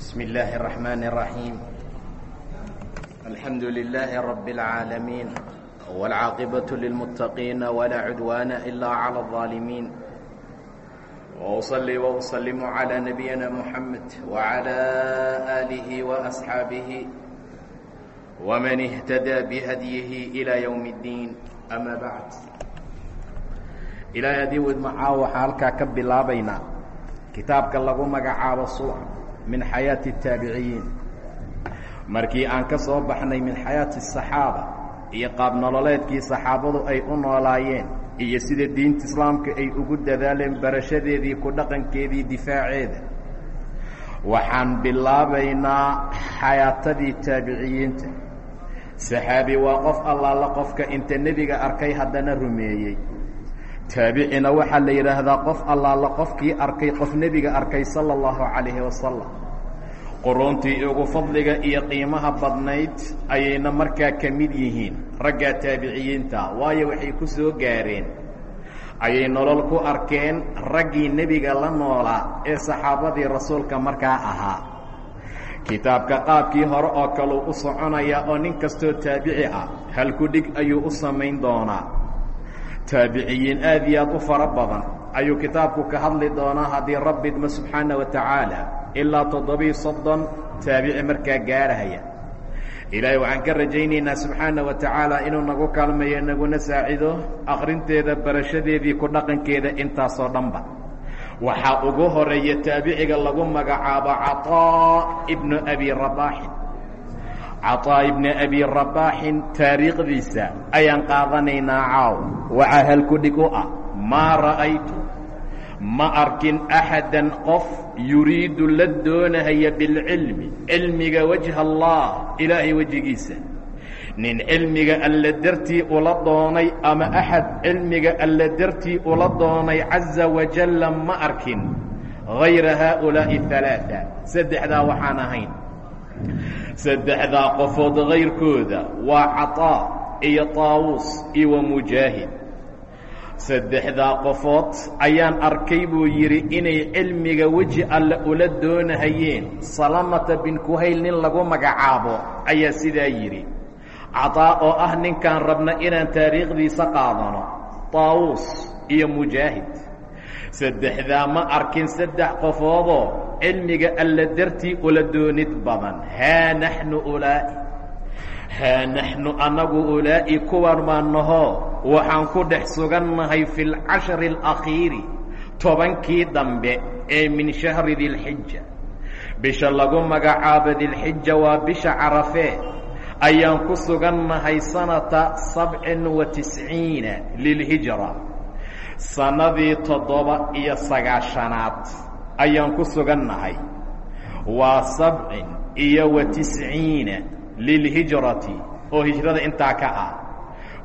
بسم الله الرحمن الرحيم الحمد لله رب العالمين والعاقبة للمتقين ولا عدوان إلا على الظالمين وأصلي وأسلم على نبينا محمد وعلى آله وأصحابه ومن اهتدى بهديه إلى يوم الدين أما بعد ilaahay haddii widmacaa waxaa halkaa ka bilaabaynaa kitaabka lagu magacaabo suuc min xayaati الtaabiciyiin markii aan ka soo baxnay min xayaati الصaxaaba iyo qaab nololeedkii saxaabadu ay u noolaayeen iyo sida diinta islaamka ay ugu dadaaleen barashadeedii ku dhaqankeedii difaaceeda waxaan bilaabaynaa xayaatadii taabiciyiinta saxaabi waa qof allaala qofka inta nebiga arkay haddana rumeeyey taabicina waxaa la yidhaahdaa qof allaala qofkii arkay qof nebiga arkay sala allahu calayhi wasalam quruntii ugu fadliga iyo qiimaha badnayd ayayna markaa ka mid yihiin. Raggaa taabiciyiinta waayo waxay ku soo gaareen. Ayay nolol ku arkeen raggii nebiga la noolaa ee saxaabadii rasuulka markaa ahaa. Kitaabka qaabkii hore oo kaleu u soconaya oo nin kastoo taabici ah halku dhig ayuu u samayn doonaa. Taabiciyiin aad iyo aad u fara badan ayuu kitaabku ka hadli doonaa haddii rabbi idma subxaana wa tacaala ilaa toddobiiyo soddon taabici markaa gaarahaya. Ilaahay waxaan ka rajaynaynaa subxaana wa tacaala inuu nagu kaalmeeyo naguna saacido akhrinteeda barashadeedii ku dhaqankeeda intaasoo dhanba. Waxaa ugu horreeya taabiciga lagu magacaabo caطaa ibnu abi rabaaxin. Caطaa ibni abi rabaaxin taariikhdiisa ayaan qaadanaynaa caaw. Waxaa halku dhig u ah maa ra'aytu ma arkin axadan qof yuriidu la doonahaya bilcilmi cilmiga wajha allah ilaahay wejigiisa. Nin cilmiga alla dartii ula doonay ama axad cilmiga alla dartii ula doonay caza wajalla ma arkin. Hayra haaulaa'i alaaثa saddexdaa waxaan ahayn. Saddexdaa qofood kayrkooda waa caطaa iyo taawuus iyo wa mujaahid saddexdaa qofood ayaan arkay buu yidhi inay cilmiga weji alle ula doonahayeen. Salamata bin kuhayl nin lagu magacaabo ayaa sidaa yidhi caطaa oo ah ninkaan rabna inaan taariikhdiisa qaadano taawuus iyo mujaahid. Saddexdaa ma arkin saddex qofoodoo cilmiga alla dartii ula doonid badan. Haa naxnu ulaa'i haa naxnu annagu ulaa'i kuwan maa nahoo waxaan ku dhex sugannahay fi lcashari alakhiiri tobankii dambe ee min shahri dilxija bisha lagu magacaabo dilxija waa bisha carafee ayaan ku sugannahay sanata sabcin wa tisciina lilhijra sannadii toddoba iyo sagaashanaad ayaan ku sugannahay waa sabcin iyo wa tisciina lilhijrati oo hijrada intaa ka ah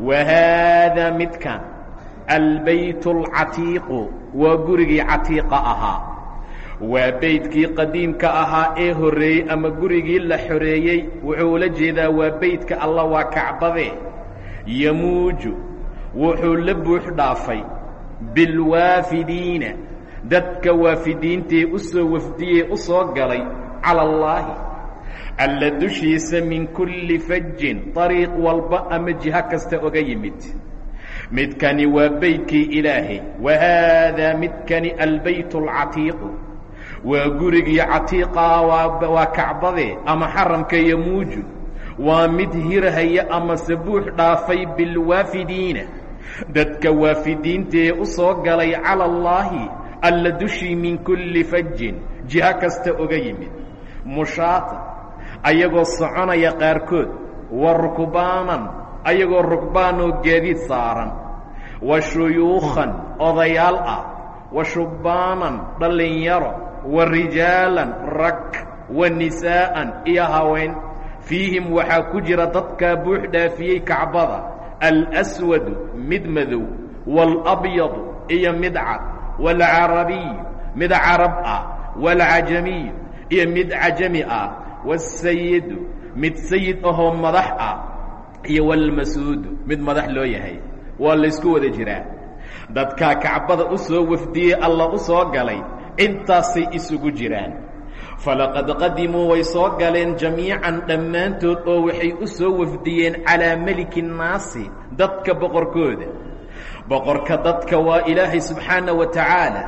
wa haadaa midkan albayt alcatiiqu waa gurigii catiiqa ahaa waa beydkii qadiimka ahaa ee horreeyey ama gurigii la xoreeyey wuxuu ula jeedaa waa beydka alla waa kacbadee yamuuju wuxuu la buux dhaafay bilwaafidiina dadka waafidiintee u soo wafdiyee u soo galay cala allaahi alla dushiisa min kulli fajin dariiq walba ama jiho kasta oga yimid. Midkani waa beydkii ilaahay wa haadaa midkani albayt alcatiiqu waa gurigii catiiqaa waa kacbadee ama xaramka yamuuju waa mid hirhaya ama sabuux dhaafay bilwaafidiina dadka waafidiintee u soo galay cala allaahi alla dushii min kulli fajin jiho kasta oga yimid. Mushaata ayagoo soconaya qaarkood wa rukbaanan ayagoo rukbaanoo gaadiid saaran wa shuyuukhan odayaal ah wa shubbaanan dhallinyaro wa rijaalan rag wa nisaa'an iyo haween. Fiihim waxaa ku jira dadkaa buux dhaafiyey kacbada alswadu mid madow waalabyadu iyo mid cad waalcarabiyu mid carab ah waalcajamiyu iyo mid cajami ah wasayidu mid sayid ahoo madax ah iyo walmasuudu mid madax loo yahay waa laysku wada jiraa dadkaa kacbada u soo wafdiyey alla u soo galay intaasay isugu jiraan falaqad qadimuu way soo galeen jamiican dhammaantood oo waxay u soo wafdiyeen calaa meliki nnaasi dadka boqorkooda boqorka dadka waa ilaahay subxaana wa tacaala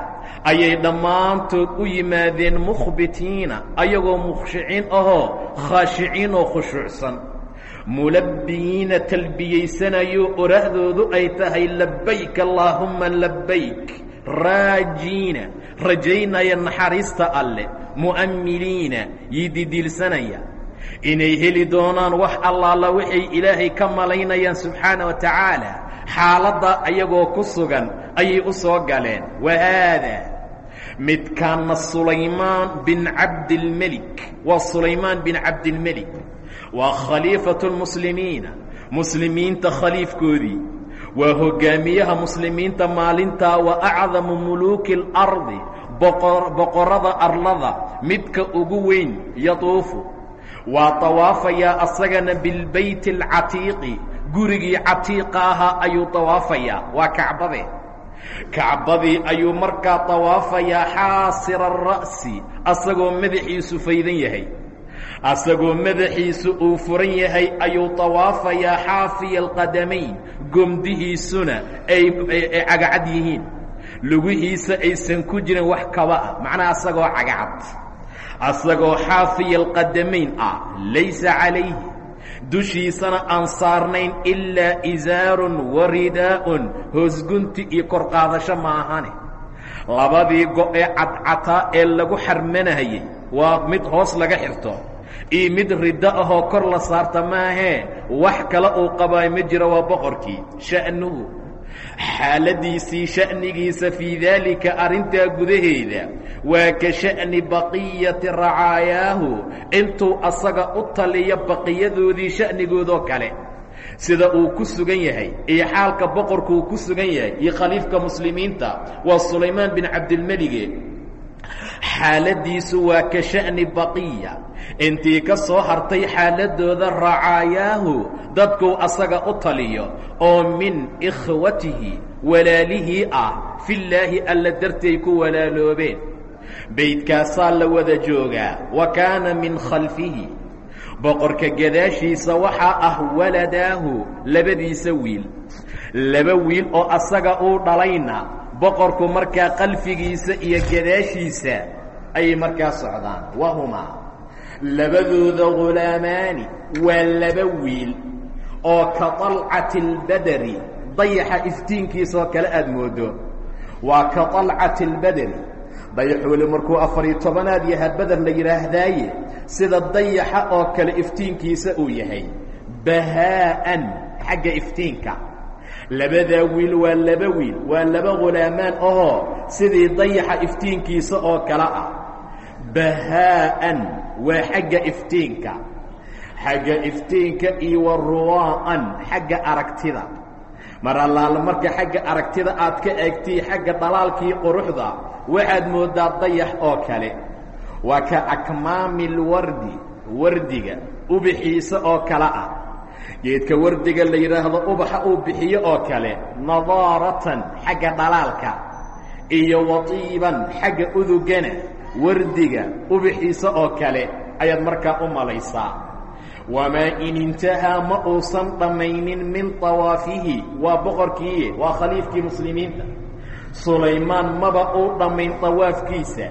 ayay dhammaantood u yimaadeen mukhbitiina ayagoo mukhshiciin ahoo khaashiciin oo khushuucsan. Mulabbiyiina talbiyaysanayo orahdoodu ay tahay labbayk allaahumma labbayk. Raajiina rajaynaya naxariista alleh mu'ammiliina yididiilsanaya inay heli doonaan wax allaala waxay ilaahay ka malaynayaan subxaana wa tacaala xaaladda ayagoo ku sugan ayay u soo galeen. Wa haadaa midkaana sulaymaan bin cabdilmelik waa sulaymaan bin cabdilmelik waa khaliifatu lmuslimiina muslimiinta khaliifkoodii. Waa hoggaamiyaha muslimiinta maalintaa wa acdamu muluuki اlardi boqorrada arlada. Midka ugu weyn yatuufu. Waa tawaafayaa asagana bilbeyti اlcatiiqi gurigii catiiqa ahaa ayuu tawaafayaa waa kacbade kacbadii ayuu markaa tawaafayaa xaasira ara'si asagoo madaxiisu faydan yahay. Asagoo madaxiisu uu furan yahay ayuu tawaafayaa xaafiya alqadamayn gomdihiisuna ay cagacad yihiin. Lugihiisa aysan ku jirin wax kaba ah macnaha asagoo cagacad. Asagoo xaafiya alqadamayn ah laysa calayhi dushiisana aan saarnayn ilaa isaarun wa ridaa'un. Hoosgunti iyo korqaadasho maahane labadii go-ee cadcataa ee lagu xarmanahayey waa mid hoos laga xirto. Iyo mid riddo ahoo kor la saarta maahee wax kale uu qabaa ma jiro waa boqorkii. Sha'nuhu xaaladiisii sha'nigiisa fii daalika arrintaa gudaheeda waa ka sha'ni baqiyati racaayaahu intuu asaga u taliyo baqiyadoodii sha'nigoodoo kale. Sida uu ku sugan yahay iyo xaalka boqorku uu ku sugan yahay iyo khaliifka muslimiinta waa sulaymaan bin cabdilmelige xaaladiisu waa ka sha'ni baqiya. Intii ka soo hartay xaaladooda racaayaahu dadkuu asaga u taliyo oo min ikhwatihi walaalihii ah fillaahi alla dartay ku walaaloobeen. Beydkaasaa la wada joogaa wa kaana min khalfihi. Boqorka gadaashiisa waxaa ah waladaahu labadiisa wiil. Laba wiil oo asaga uu dhalayna boqorku markaa qalfigiisa iyo gadaashiisa ayay markaa socdaan wahumaa labadooda ghulaamaani waa laba wiil oo ka طalcati اlbaderi dayaxa iftiinkiisaoo kale aada moodo waa ka طalcati اlbaderi dayaxoole markuu afariyo tobanaad yaha beder la yidhaahdaaye sida dayaxa oo kale iftiinkiisa uu yahay bahaa'an xagga iftiinka labadaa wiil waa laba wiil waa laba khulaamaan ahoo sidii dayaxa iftiinkiisa oo kale ah. Bahaa'an waa xagga iftiinka. Xagga iftiinka iyo wa ruwaa'an xagga aragtida. Mar allaala marka xagga aragtida aad ka eegtii xagga dhalaalkii quruxda waxaad mooddaa dayax oo kale. Waa ka akmaami lwardi wardiga ubixiisa oo kale ah geedka wardiga la yidhaahdo ubaxa uu bixiyo oo kale nadaaratan xagga dhalaalka iyo watiiban xagga udugana wardiga ubixiisa oo kale ayaad markaa u malaysaa. Wamaa in intahaa ma uusan dhammaynin min طawaafihi waa boqorkiiye waa khaliifkii muslimiinta. Sulaymaan maba uu dhammayn طawaafkiisa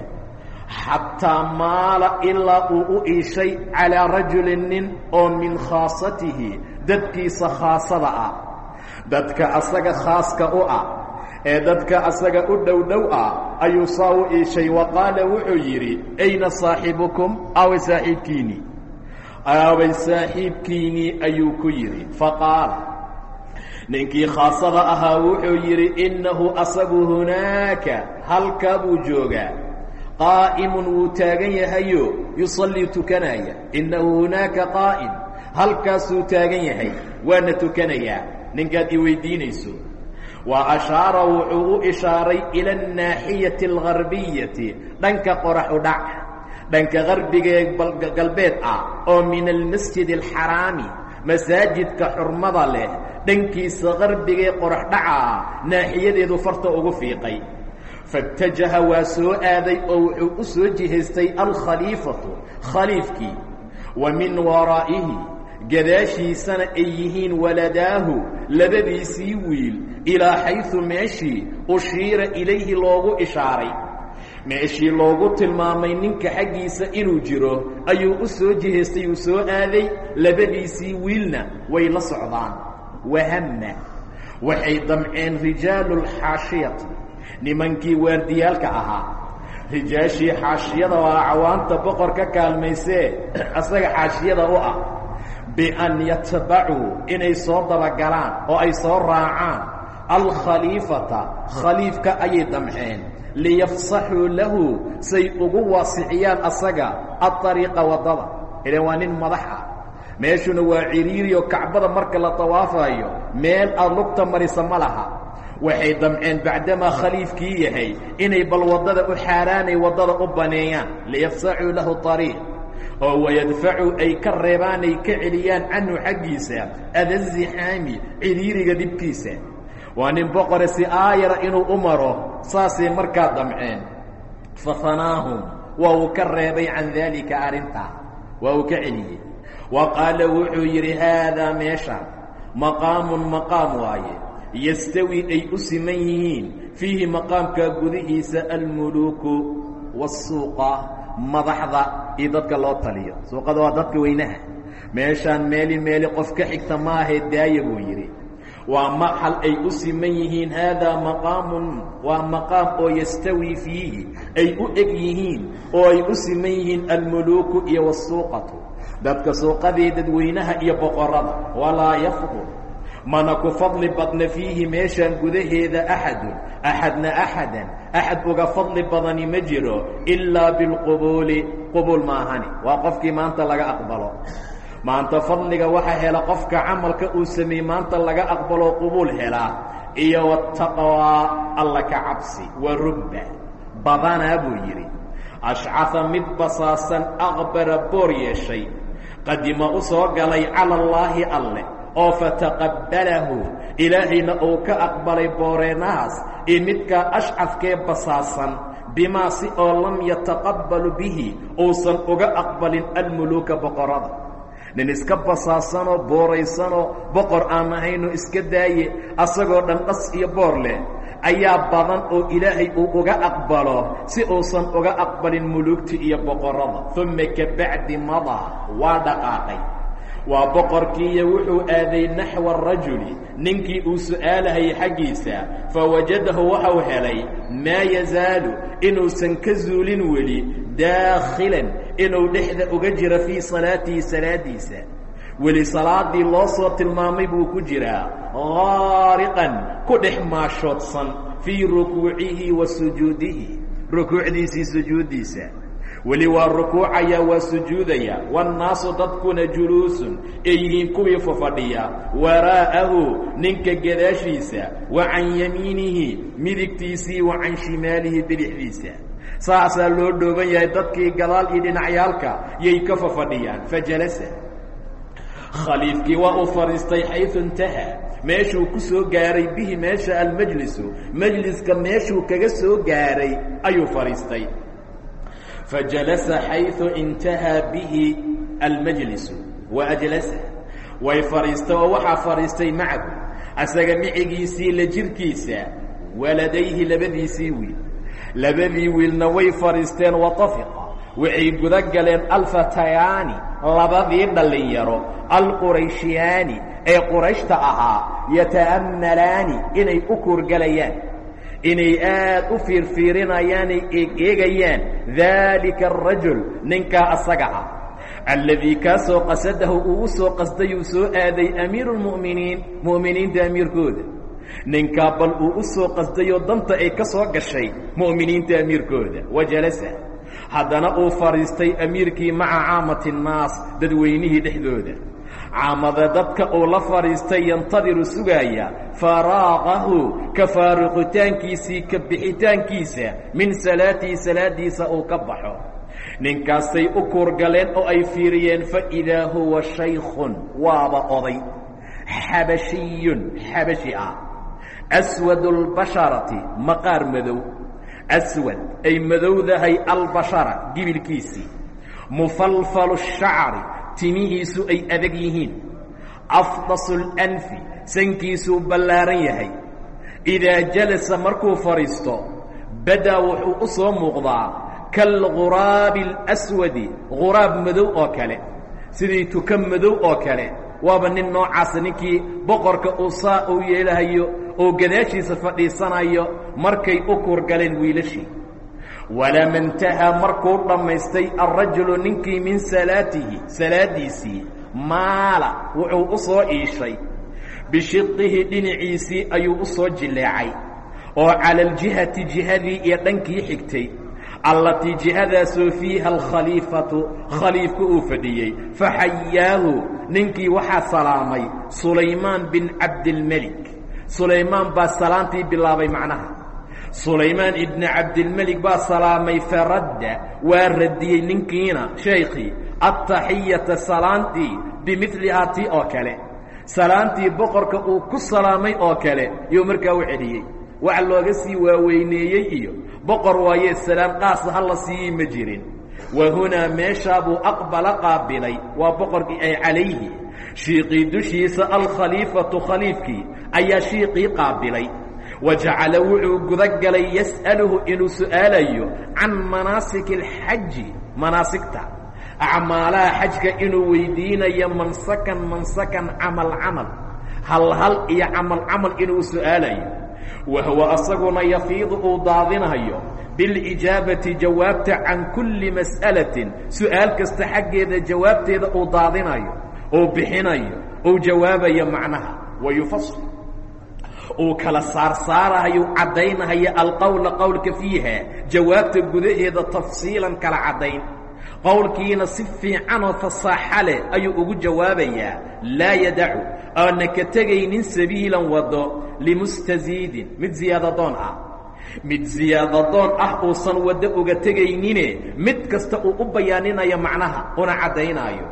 xataa maala ilaa uu u iishay calىa rajulin nin oo min khaasatihi dadkiisa khaasada ah. Dadka asaga khaaska u ah. Ee dadka asaga u dhow dhow ah ayuu saa u iishay. Wa qaala wuxuu yidhi ayna saaxibukum? Aaway saaxiibkiinii aaway saaxiibkiinii ayuu ku yidhi. Faqaala ninkii khaasada ahaa wuxuu yidhi innahu asagu hunaaka. Halkaa buu joogaa qaa'imun wuu taagan yahayo yusallii tukanaya innahu hunaaka qaa'im halkaasuu taagan yahay waana tukanayaa ninkaad i weydiinayso wa ashaara wuxuu u ishaaray ila annaaxiyati algharbiyati dhanka qorax u dhac dhanka qarbigaee galbeed ah oo min almasjid alxaraami masaajidka xurmada leh dhankiisa qarbigae qorax dhaca ah naaxiyadeedu farta ugu fiiqay fatajaha waa soo aaday oo wuxuu u soo jihaystay alkhaliifatu khaliifkii. Wa min waraa'ihi gadaashiisana ay yihiin waladaahu labadiisii wiil ilaa xayثu meeshii ushiira ilayhi loogu ishaaray. Meeshii loogu tilmaamay ninka xaggiisa inuu jiro ayuu u soo jihaystay uu soo aaday labadiisii wiilna way la socdaan. Wahama waxay damceen rijaalu اlxaashiyati nimankii waardiyaalka ahaa. Rijaashii xaashiyada waa cawaanta boqor ka kaalmaysee asaga xaashiyada u ah. Bian yatbacuu inay soo dabagalaan oo ay soo raacaan. Alkhaliifata khaliifka ayay damceen. Liyafsaxuu lahu say ugu waasiciyaan asaga aariiqa waddada. Ilan waa nin madax ah. Meeshuna waa ciriiriyo kacbada marka la tawaafayo meel aad lugta marisa ma laha waxay damceen bacdamaa khaliifkii yahay inay bal waddada u xaaraanay waddada u baneeyaan liyafsaxuu lahu ariiq oo wayadfacuu ay ka reebaan ay ka celiyaan canhu xaggiisa adazixaami ciriiriga dhibkiisa. Waa nin boqore si aayara inuu u maro saasay markaa damceen. Fahanaahum waa uu ka reebay can daalika arrintaa waa uu ka celiyey. Wa qaala wuxuu yidhi haadaa meesha maqaamun maqaam waaye yastawi ay u siman yihiin fiihi maqaamka gudihiisa almuluuku waasuuqa madaxda iyo dadka loo taliyo. Suuqada waa dadka weynaha. Meeshaan meeli meeli qof ka xigta maahae daaya buu yidhi. Waa maxal ay u siman yihiin haadaa maqaamun waa maqaam oo yastawi fiihi ay u eg yihiin oo ay u siman yihiin almuluuku iyo wasuuqatu dadka suuqadii dadweynaha iyo boqorada walaa yafdul mana ku fadli badna fiihi meeshaan gudaheeda axadun axadna axadan axad uga fadli badani ma jiro ilaa bilqubuuli qubuul maahani waa qofkii maanta laga aqbalo. Maanta fadliga waxaa hela qofka camalka uu sameeyey maanta laga aqbalo qubuul helaa iyo wataqwaa alla ka cabsi wa rugba badanaa buu yidhi ashcaha mid basaasan aqbara boor yeeshay qadima u soo galay cala allaahi alleh oo fataqabbalahu. Ilaahayna uu ka aqbalay booreenahaas iyo midkaa ashcafkee basaasan. Bimaa si oo lam yataqabbalu bihi uusan uga aqbalin almuluuka boqorada. Nin iska basaasanoo booraysanoo boqor aan ahayno iska daaye asagoo dhan dhas iyo boor leh ayaa badan oo ilaahay uu uga aqbalo si uusan uga aqbalin muluugta iyo boqorada. Uma kabacdi madaa waa dhaqaaqay waa boqorkiiyo wuxuu aaday naxwa arajuli ninkii uu su'aalahayay xaggiisa. Fawajadahu waxau helay maa yazaalu inuusan ka zuulin weli daakhilan inuu dhexda uga jiro fii salaatihi salaadiisa. Weli salaadii loo soo tilmaamay buu ku jiraa haariqan ku dhex maashoodsan fii rukuucihi wa sujuudihi. Rukuucdiisii sujuuddiisa weli waa rukuucaya waa sujuudaya. Waannaasu dadkuna juluusun. Ay yihiin kuwii fafadhiya. Waraa'ahu ninka gadaashiisa. Wa can yamiinihi midigtiisii wa can shimaalihi bidixdiisa saasaa loo dhooban yahay dadkii gadaal iyo dhinacyaalka yay ka fafadhiyaan. Fajalasa khaliifkii waa uu fadhiistay xayثu intahaa meeshuu ku soo gaaray bihi meesha almajlisu. Majliska meeshuu kaga soo gaaray ayuu fadhiistay fajalasa xayثu intahaa bihi almajlisu wa ajlasa way fadhiistay oo waxaa fadhiistay macahu asaga micigiisii la jirkiisa waladayhi labadiisii wiil labadii wiilna way fadhiisteen watafiqa waxay guda galeen alfatayaani labadii dhallinyaro alqurayshiyaani ee qurayshta ahaa yata'ammalaani inay u kuurgalayaan inay aad u fiirfiirinayaanay eegeegayaan daalika arajul ninkaa asaga ah. Alladii kaasoo qasadahu uu u soo qasday uu soo aaday amiiru lmu'miniin mu'miniinta amiirkooda. Ninkaa bal uu u soo qasdayoo danta ay ka soo gashay mu'miniinta amiirkooda. Wa jalasa. Haddana uu fadhiistay amiirkii maca caamati nnaas dadweynihii dhexdooda caamada dadka uu la fadhiistay yantadiru sugaaya faraaqahu ka faaruqitaankiisii ka bixitaankiisa min salaatii salaadiisa uu ka baxo. Ninkaasay u kuurgaleen oo ay fiiriyeen faidaa huwa shaykhun waaba oday. Xabashiyun xabashi ah. Aswadu اlbasharati maqaar madow. Aswad ay madowdahay albashara gibilkiisii. Mufalfalu shacri timihiisu ay adag yihiin. Afdasu lanfi sankiisuu ballaaran yahay. Idaa jalasa markuu fadhiisto badaa wuxuu u soo muuqdaa kalguraabi اlaswadi guraab madow oo kale. Sidii tuka madow oo kale waaba nin noocaasa ninkii boqorka uu saa uu yeelahayo oo gadaashiisa fadhiisanayo markay u kurgaleen wiilashii walama intahaa markuu dhammaystay alrajulu ninkii min salaatihi salaaddiisii maala wuxuu u soo iishay. Bishiqihi dhinaciisii ayuu u soo jileecay oo cala aljihati jihadii iyo dhankii xigtay. Allatii jihadaasoo fiiha alkhaliifatu khaliifka uu fadhiyey. Faxayaahu ninkii waxaa salaamay sulaymaan bin cabdilmelik. Sulaymaan baa salaantii bilaabay macnaha sulaymaan ibni cabdilmelik baa salaamay faradda waa radiyey ninkiina shaykhii attaxiyata salaantii bimilihaa tii oo kale. Salaantii boqorka uu ku salaamay oo kale yuu markaa u celiyey. Wax looga sii waaweyneeyey iyo boqor waaye salaam qaasa ha la siiyey ma jirin. Wa hunaa meeshaa buu aqbala qaabilay waa boqorkii ay calayhi. Shiiqii dushiisa alkhaliifatu khaliifkii ayaa shiiqii qaabilay wa jacala wuxuu gudagalay yas'aluhu inuu su'aalayo can manaasiki alxaji manaasigta acmaalaha xajka inuu weydiinayo mansakan mansakan camal camal hal hal iyo camal camal inuu su'aalayo wa huwa asaguna yafiidu uu daadinayo bilijaabati jawaabta can kulli mas'alatin su'aal kasta xaggeeda jawaabteeda uu daadinayo uu bixinayo uu jawaabayo macnaha wa yufasil uu kala saarsaarahayo caddaynahayo alqowla qowlka fiiha jawaabta gudaheeda tafsiilan kala caddayn. Qowlkiina si fiicanoo fasaaxa leh ayuu ugu jawaabayaa laa yadacu oona ka tegaynin sabiilan waddo limustaziidin. Mid ziyaadadoon ah. Mid ziyaadadoon ah uusan waddo uga tegaynine mid kasta uu u bayaaninayo macnaha una caddaynaayo.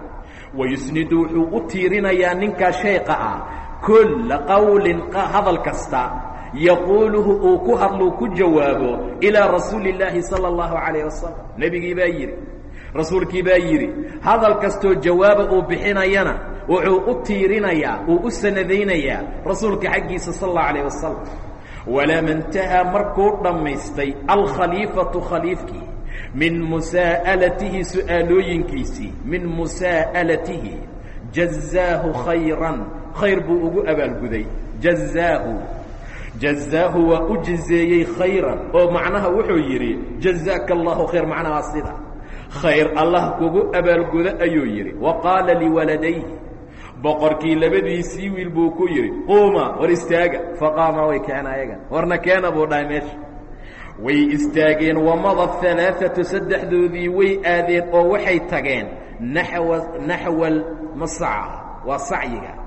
Wayusnidu wuxuu u tiirinayaa ninkaa sheeqa ah kulla qowlin hadal kasta yaquuluhu uu ku hadluu ku jawaabo ilaa rasuuli اllaahi salى اllahu calayh wasalam nebigii baa yidhi rasuulkii baa yidhi hadal kastoo jawaaba uu bixinayana wuxuu u tiirinayaa uu u sanadaynayaa rasuulka xaggiisa sal اllahu alayh wasalam walama intahaa markuu dhammaystay alkhaliifatu khaliifkii min musaa'alatihi su'aalooyinkiisii min musaa'alatihi jazaahu khayran khayr buu ugu abaalguday. Jazaahu jazaahu waa u jazeeyey khayran oo macnaha wuxuu yidhi jazaaka allahu khayr macnaha sida. Khayr allah kugu abaalgudo ayuu yidhi. Wa qaala liwaladayhi. Boqorkii labadiisii wiil buu ku yidhi quuma war istaaga. Faqaama way keena ayagan warna keena buu dhahay meesha. Way istaageen wamada alaaatu saddexdoodii way aadeen oo waxay tageen naxwa naxwa almasaca waa sacyiga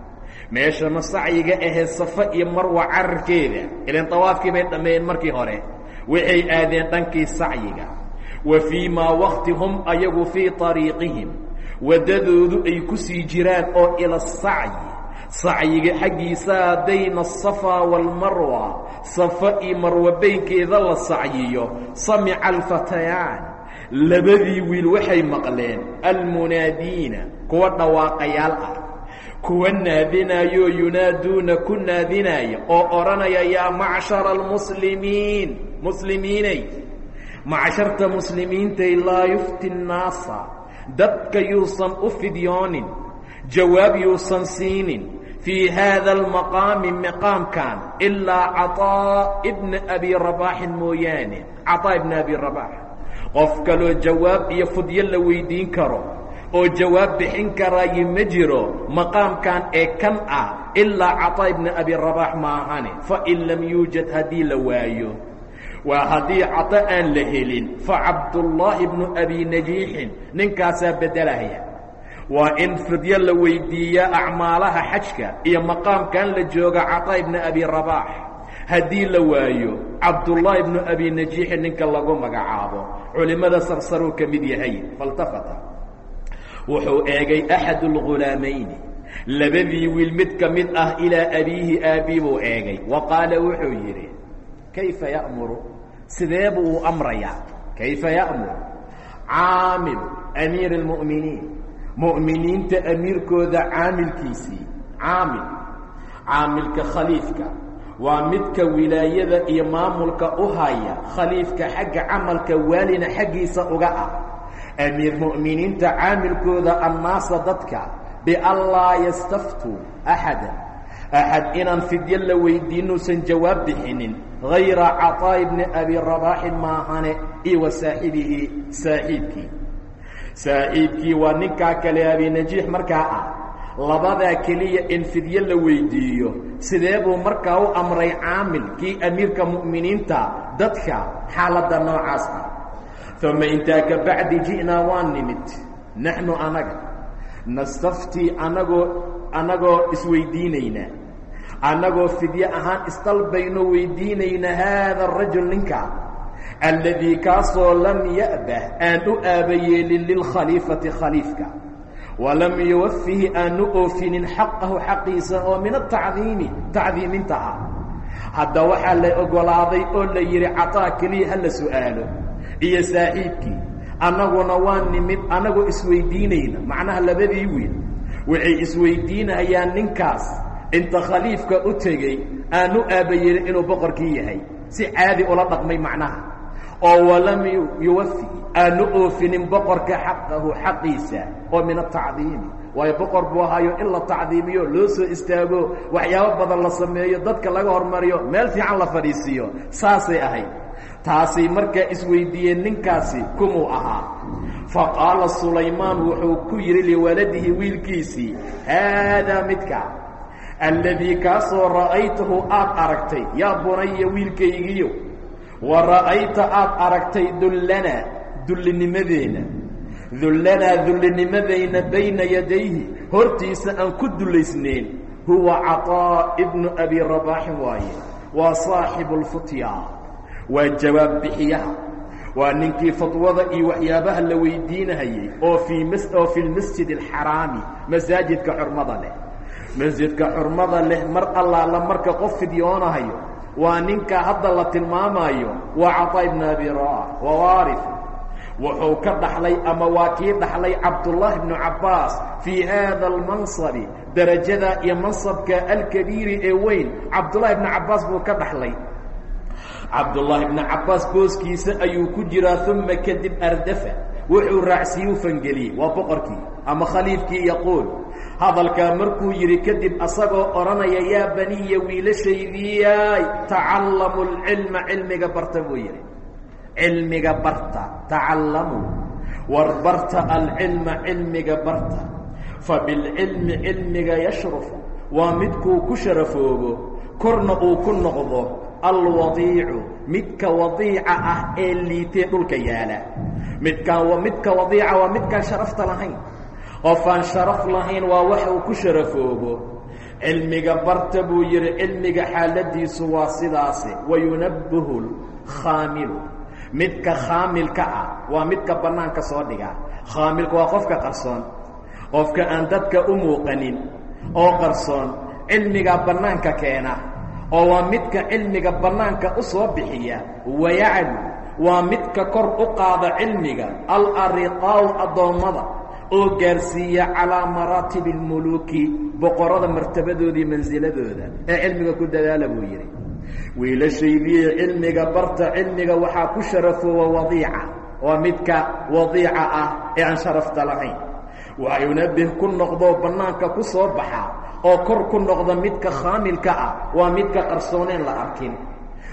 meeshana sacyiga ahee safa iyo marwa cararkeeda ilan tawaafkii bay dhammeeyeen markii hore waxay aadeen dhankii sacyiga. Wa fii maa wakti hum ayagu fii tariiqihim. Waddadoodu ay ku sii jiraan oo ila sacyi. Sacyiga xaggiisaa bayna asafaa waalmarwa safa iyo marwa baynkeeda la sacyiyo. Samica alfatayaan. Labadii wiil waxay maqleen almunaadiina kuwa dhawaaqayaal ah kuwa naadinaayo yunaaduuna ku naadinaya oo odhanaya yaa macshara almuslimiin. Muslimiinay. Macsharta muslimiintay laa yufti nnaasa dadka yuusan u fidyoonin. Jawaab yuusan siinin. Fii haada almaqaami maqaamkan ilaa caطaa ibna abi rabaaxin mooyaane. Caطaa ibna abi rabaax. Qof kaloo jawaab iyo fudyo la weydiin karo oo jawaab bixin karaayo ma jiro maqaamkan ee kan ah ilaa caطaa ibna abi rabaax maahane fain lam yuujad haddii la waayo waa haddii caطo aan la helin facabdullaahi bnu abi najiixin ninkaasaa beddelaya waa in fidyo la weydiiyaa acmaalaha xajka iyo maqaamkan la jooga caطaa ibna abi rabaax haddii la waayo cabdullaahi bnu abi najiixin ninka lagu magacaabo culimmada sarsaruu ka mid yahay faltafata wuxuu eegay axad اlghulaamayni labadii wiil mid ka mid ah ilaa abiihi aabii buu eegay. Wa qaala wuxuu yidhi kayfa ya'muru? Sidee buu u amrayaa? Kayfa ya'mur caamil amiir اlmu'miniin mu'miniinta amiirkooda caamilkiisii. Caamil caamilka khaliifka. Waa midka wilaayada iyo maamulka u haya khaliifka xagga camalka waalina xaggiisa uga ah amiir mu'miniinta caamilkooda annaasa dadka bianlaa yastaftuu axada axad inaan fidyo la weydiinuusan jawaab bixinin hayra caطaa'i bni abi rabaaxin maahane iyo wa saaxibihi saaxiibkii saaxiibkii waa ninkaa kale abinajiix markaa ah labadaa keliya in fidyo la weydiiyo sidee buu markaa u amray caamil kii amiirka mu'miniinta dadka xaaladda noocaas ah uma intaa ka bacdi ji'naa waan nimid. Naxnu anaga. Nastaftii anagoo annagoo isweydiinayna. Annagoo fidye ahaan isdalbayno weydiinayna haada arajul ninka. Alladii kaasoo lam ya'bah aan u aabayeelin lilkhaliifati khaliifka. Walam yuwafihi aanu oofinin xaqahu xaqiisa oo min atacdiimi tacdiiminta ah. Hadda waxaa la ogolaaday oo la yidhi cataa keliya ha la su'aalo iyo saaxiibkii annaguna waa nimid annagoo isweydiinayna. Macnaha labadii wiil waxay isweydiinayaan ninkaas inta khaliifka u tegey aanu aabayelin inuu boqorkii yahay. Si caadi ula dhaqmay macnaha. Oo walam yuwafi aanu oofinin boqorka xaqahu xaqiisa oo min atacdiimi waayo boqor buu ahayo in la tacdiimiyo loo soo istaago waxyaabo badan la sameeyo dadka laga hormariyo meel fiican la fadhiisiiyo saasay ahayd taasay markaa isweydiiyeen ninkaasi kumuu ahaa. Fa qaala sulaymaan wuxuu ku yidhi liwaladihi wiilkiisii haadaa midka alladii kaasoo ra'aytahu aad aragtay yaa bunaya wiilkaygiyo wa ra'ayta aad aragtay dullanaa dullinimadeenna dullanaa dullinimadayna bayna yadayhi hortiisa aan ku dullaysnayn huwa caطaa ibnu abi rabaaxin waaye waa saaxibu اlfutya waa jawaab bixiyaha. Waa ninkii fadwada iyo waxyaabaha la weydiinahayey oo oo fi lmasjid اlxaraami masaajidka xurmada leh. Masjidka xurmada leh mar allaala marka qof fidyoonahayo waa ninka hadda la tilmaamaayo waa caطaa ibn abi ra waa waarif wuxuu ka dhaxlay ama waa kii dhaxlay cabdullaahi bnu cabbaas fii haada almansabi darajada iyo mansabka alkabiiri ee weyn. Cabdullaahi bnu cabbaas buu ka dhaxlay cabdullaahi bnu cabbaas booskiisa ayuu ku jiraa uma kadib ardafa. Wuxuu raacsiiyu fangeliyey waa boqorkii ama khaliifkii yaquul. Hadalkaa markuu yidhi kadib asagoo odhanaya yaa baniya wiilashaydiiyay tacallamu lcilma cilmiga barta buu yidhi. Cilmiga barta tacallamuu war barta alcilma cilmiga barta. Fa bilcilmi cilmiga yashrufu. Waa midkuu ku sharafoobo korna uu ku noqdo alwadiicu midka wadiica ah ee liitee dhulka yaalla. Midkaan midka wadiica waa midkaan sharafta lahayn. Qofaan sharaf lahayn waa waxa uu ku sharafoobo. Cilmiga barta buu yidhi cilmiga xaaladiisu waa sidaasi. Wayunabbahu khaamilu midka khaamilka ah waa midka bannaanka soo dhiga. Khaamilka waa qofka qarsoon. Qofka aan dadka u muuqanin oo qarsoon cilmigaa bannaanka keena oo waa midka cilmiga bannaanka u soo bixiya wayaclu waa midka kor u qaada cilmiga alariqaaw addoommada oo gaarsiiya calaa maraatibi اlmuluuki boqorada martabadoodii mansiladooda ee cilmiga ku dadaala buu yidhi. Wiilashaydiiye cilmiga barta cilmiga waxaa ku sharafoowa wadiica waa midka wadiica ah ee aan sharafta lahayn waa yunabih ku noqdoo bannaanka ku soo baxa oo kor ku noqda midka khaamilka ah waa midka qarsooneen la arkin.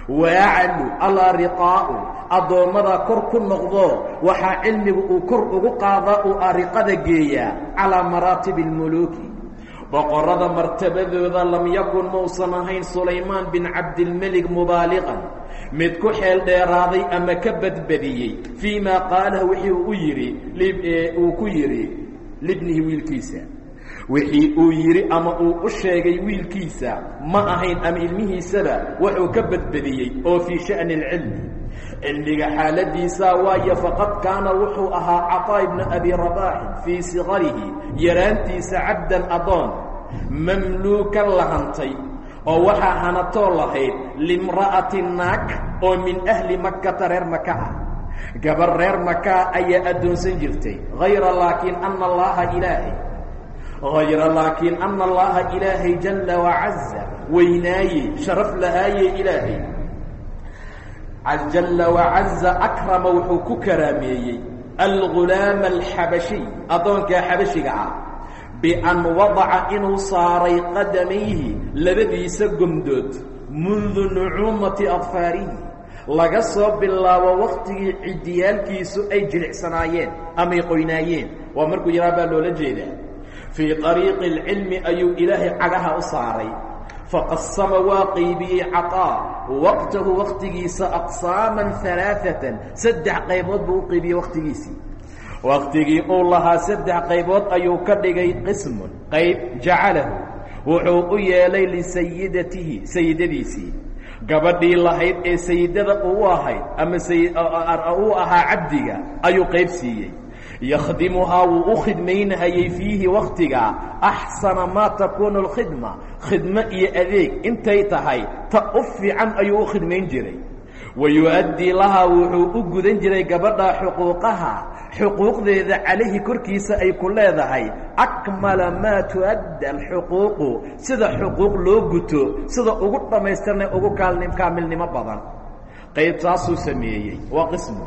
Waaclu alariqaa'u addoommada kor ku noqdo waxaa cilmigu uu kor ugu qaadaa uu ariqada geeyaa calaa maraatibi اlmuluuki boqorada martabadooda lam yakun mausan ahayn sulaymaan bin cabdilmelig mubaaliqan. Mid ku xeel dheeraaday ama ka badbadiyey fii maa qaalah wixii u yidhi uu ku yidhi libnihi wiilkiisa. Wixii uu yidhi ama uu u sheegay wiilkiisa ma ahayn ama ilmihiisaba wuxuu ka badbadiyey oo fii sha'ni اlcilmi cilmiga xaaladiisaa waayo faqad kaana wuxuu ahaa caطaa ibna abi rabaaxin fii sigarihi yaraantiisa cabdan adoon mamluukan la hantay oo waxaa hanatoo lahayd limra'ati naag oo min ahli makkata reer maka ah gabar reer makaa ayaa addoonsan jirtay. Hayra laakiin ana allaha ilaahay. Hayra laakiin ana allaha ilaahay jalla wacaza weynaaye sharaf lahaaye ilaahay. Jalla wacaza akrama wuxuu ku karaameeyey. Algulaama alxabashiy addoonkaa xabashiga ah. Bian wadaca inuu saaray qadamayhi labadiisa gomdood. Mundu nucuumati adfaarihi laga soo bilaabo waktigii cidiyaalkiisu ay jilicsanaayeen amay qoynaayeen. Waa markuu yaraa baa loola jeedaa. Fii qariiqi اlcilmi ayuu ilaahay cagaha u saaray. Faqasama waa qaybiyey caطaa waqtahu waktigiisa aqsaaman alaaatan saddex qaybood buu u qaybiyey wakhtigiisii waktigii uu lahaa saddex qaybood ayuu ka dhigay qismun qayb jacalahu. Wuxuu u yeelay lisayidatihi sayidadiisii gabadhii lahayd ee sayidada uu ahayd ama uu ahaa cabdiga ayuu qayb siiyey. Yakhdimuhaa wuu u khidmaynhayay fiihi waktigaa axsana maa takuunu alkhidma. Khidmo iyo adeeg intay tahay ta u fiican ayuu u khidmayn jiray wa yu-addii lahaa wuxuu u gudan jiray gabadha xuquuqaha. xuquuqdeeda calayhi korkiisa ay ku leedahay. akmala maa tu'adda alxuquuqu sida xuquuq loo guto sida ugu dhammaystirnay ugu kaamilnimo badan. qayb taasuu sameeyey waa qismu.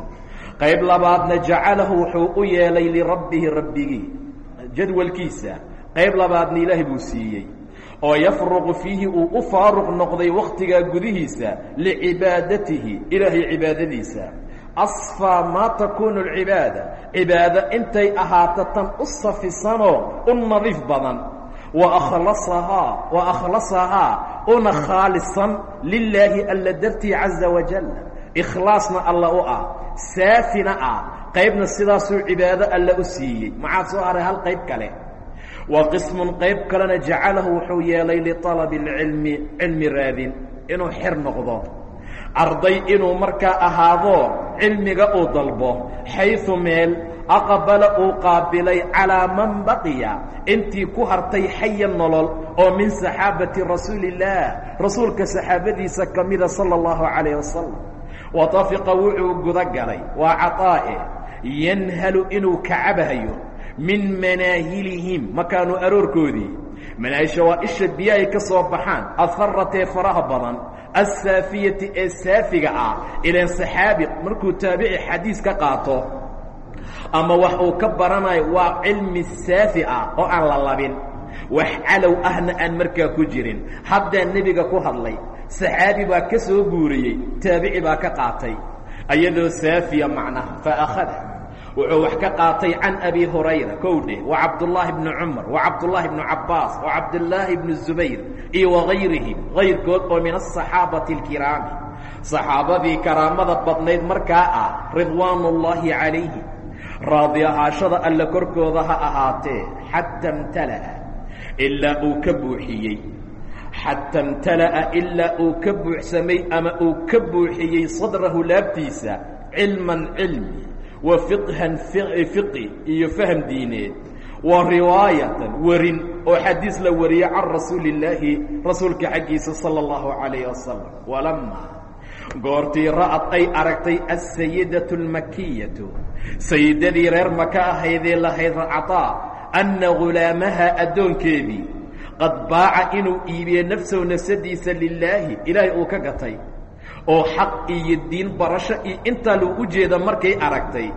qayb labaadna jacalahu wuxuu u yeelay lirabbihi rabbigii jadwalkiisa. qayb labaadna ilaahay buu siiyey oo yafruqu fiihi uu u faaruq noqday wakhtigaa gudihiisa licibaadatihi ilaahay cibaadadiisa. Asfaa maa takuunu alcibaada cibaado intay ahaato tan u safisanoo u nadiif badan. Wa akhlasahaa wa akhlasahaa una khaalisan lilaahi alla dartii caza wajal ikhlaasna alla u ah saafina ah qaybna sidaasuu cibaado alla u siiyey. Maxaa soo haray hal qayb kale wa qismun qayb kalena jacalahu wuxuu yeelay lialabi اlcilmi cilmi raadin inuu xir noqdo arday inuu markaa ahaado cilmiga uu dalbo xayثu meel aqbala uu qaabilay calىa man baqiya intii ku hartay xaya nolol oo min saxaabati rasuuli الlah rasuulka saxaabadiisa ka mida salى الlahu عalayه wasalam watafiqa wuxuu guda galay waa caطaa'e yanhalu inuu kacabahayo min manaahilihim makaanu aroorkoodii. Manaahisha waa isha biyo ay ka soo baxaan aharatee faraha badan alsaafiyati ee saafiga ah ilaan saxaabi markuu taabici xadiis ka qaato ama wax uu ka baranayo waa cilmi saafi ah oo aan la labin. Wax calow ahna aan markaa ku jirin. Haddaa nebiga ku hadlay saxaabi baa ka soo guuriyey taabici baa ka qaatay. Ayadoo saafiya macnaha faakhada wuxuu wax ka qaatay can abi hurayra kow dheh wa cabdullaahi bni cumar wa cabdullaahi bni cabbaas wa cabdillaahi bni zubayr iyo wagayrihim kayrkood oo min asaxaabati alkiraami saxaabadii karaamada badnayd markaa ah ridwaan ullaahi calayhim raadi ahaashada alle korkooda ha ahaatee xata imtala'a ilaa uu ka buuxiyey. Xata imtala'a ilaa uu ka buuxsamay ama uu ka buuxiyey sadrahu laabtiisa cilman cilmi wa fiqhan fiqi iyo faham diineed wa riwaayatan warin oo xadiis la wariyey can rasuuli illaahi rasuulka xaggiisa sala allahu calayh wasalam walama goortii ra'ad ay aragtay asayidatu almakiyatu sayidadii reer maka ahaydee lahayd cataa anna gulaamaha addoonkeedii qad baaca inuu iibiye nafsahu nafsadiisa lilaahi ilaahay uu ka gatay oo xaq iyo diin barasho iyo intaa lagu jeeda markay aragtay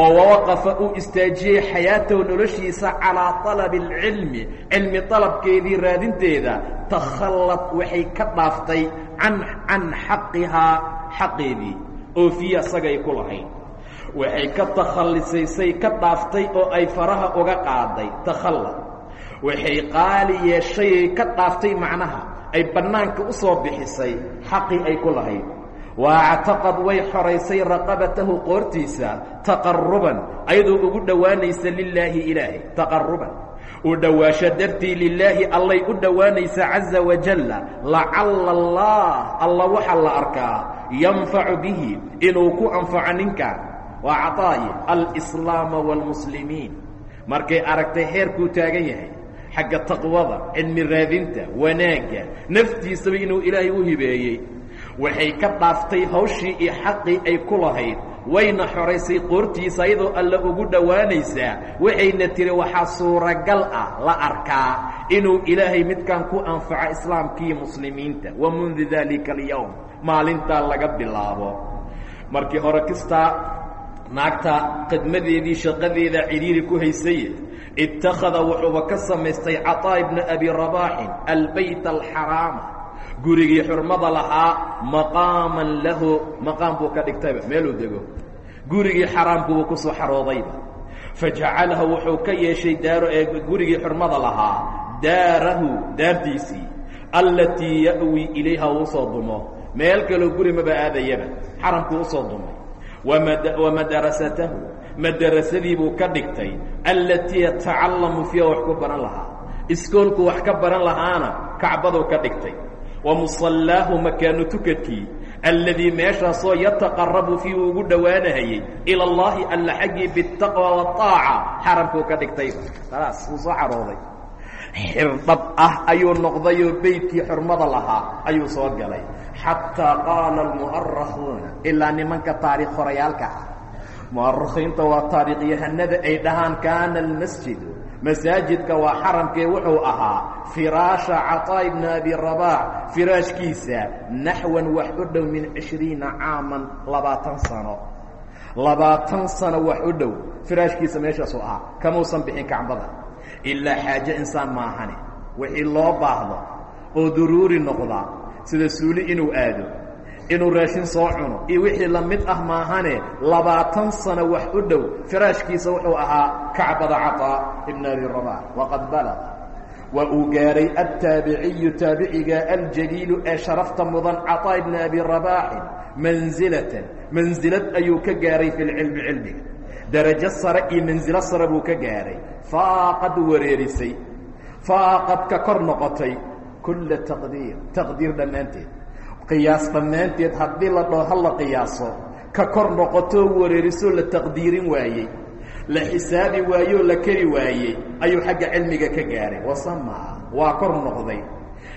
oo wawaqafa uu istaajiyey xayaatahu noloshiisa calaa talabi alcilmi cilmi dalabkeedii raadinteeda takhallad waxay ka dhaaftay can can xaqihaa xaqeedii oo fiihi asagay ku lahayd. Waxay ka takhallisaysay ka dhaaftay oo ay faraha uga qaaday takhallad waxay qaali yeeshayay ka dhaaftay macnaha ay bannaanka u soo bixisay xaqii ay ku lahayd. Waactaqad way xoraysay raqabatahu qoortiisa taqaruban ayadoo ugu dhowaanaysa lilaahi ilaahay taqaruban u dhowaasho dartii lilaahi allay u dhowaanaysa caza wajalla lacalla allah alla waxaa la arkaa yanfacu bihi inuu ku anfaco ninkan waa cataayi alslaama wاlmuslimiin markay aragtay heerkuu taagan yahay xagga taqwada cilmi raadinta wanaagga naftiisaba inuu ilaahay u hibeeyey. Waxay ka dhaaftay hawshii iyo xaqii ay ku lahayd. Wayna xoraysay qoortiisa ayadoo alla ugu dhowaanaysaa. Waxayna tiri waxaa suuragal ah la arkaa inuu ilaahay midkan ku anfaco islaamkiiyo muslimiinta. Wa mundu daalika alyowm maalintaa laga bilaabo. Markii hore kistaa naagta khidmadeedii shaqadeeda cidhiiri ku haysay ittakhada wuxuuba ka samaystay caطaa ibna abi rabaaxin albayt alxaraama gurigii xurmada lahaa maqaaman lahu maqaam buu ka dhigtayba meeluu dego gurigii xaraamkuubuu ku soo xaroodayba fajacalahu wuxuu ka yeeshay daaro ee gurigii xurmada lahaa daarahu daartiisii allatii ya'wi ilayha uu u soo dumo meel kaloo guri maba aadayaba xaramkuu u soo dumay wa madarasatahu madarasadii buu ka dhigtay allatii yatacallamu fiiha wax ku baran lahaa. Iskoolku wax ka baran lahaana kacbaduu ka dhigtay. Wa musallaahu makaanu tukadkii alladii meeshaasoo yataqarabu fii uu ugu dhowaanahayey ila allahi alla xaggii biاtaqwa waaaca xaramkuu ka dhigtay. Khalaas wuu soo xarooday xirdhab ah ayuu noqdayoo beydkii xurmada lahaa ayuu soo galay. Xataa qaala almu'arakhuuna ilaa nimanka taariikh horayaalka ah mu'arakhiinta waa taariikhyahanada ay dhahaan kaana almasjidu masaajidka waa xaramkee wuxuu ahaa firaasha caطaa ibna abi rabaax firaashkiisa naxwan wax u dhow min cishriina caaman labaatan sano. Labaatan sano wax u dhow firaashkiisa meeshaasuu ahaa kamuusan bixin kacbada? Ilaa xaaje insaan maahane wixii loo baahdo oo duruuri noqda sida suuli inuu aado inuu raashin soo cuno. Iyo wixii la mid ah maahane labaatan sano wax u dhow firaashkiisa wuxuu ahaa kacbada caطaa ibn abi rabaax waqad balaq waa uu gaaray altaabiciyu taabiciga aljaliilu ee sharafta mudan caطaa ibna abi rabaaxin mansilatan mansilad ayuu ka gaaray fi lcilmi cilmiga darajo sare iyo mansilo sare buu ka gaaray. Faaqad wareerisay. Faaqad ka kor noqotay. Kula taqdiir. Taqdiir dhammaanteed qiyaas dhammaanteed haddii la dhao ha la qiyaaso ka kor noqotoo wareerisoo la taqdiirin waayey la xisaabi waayoo la keri waayey ayuu xagga cilmiga ka gaaray. Wasamaa waa kor noqday.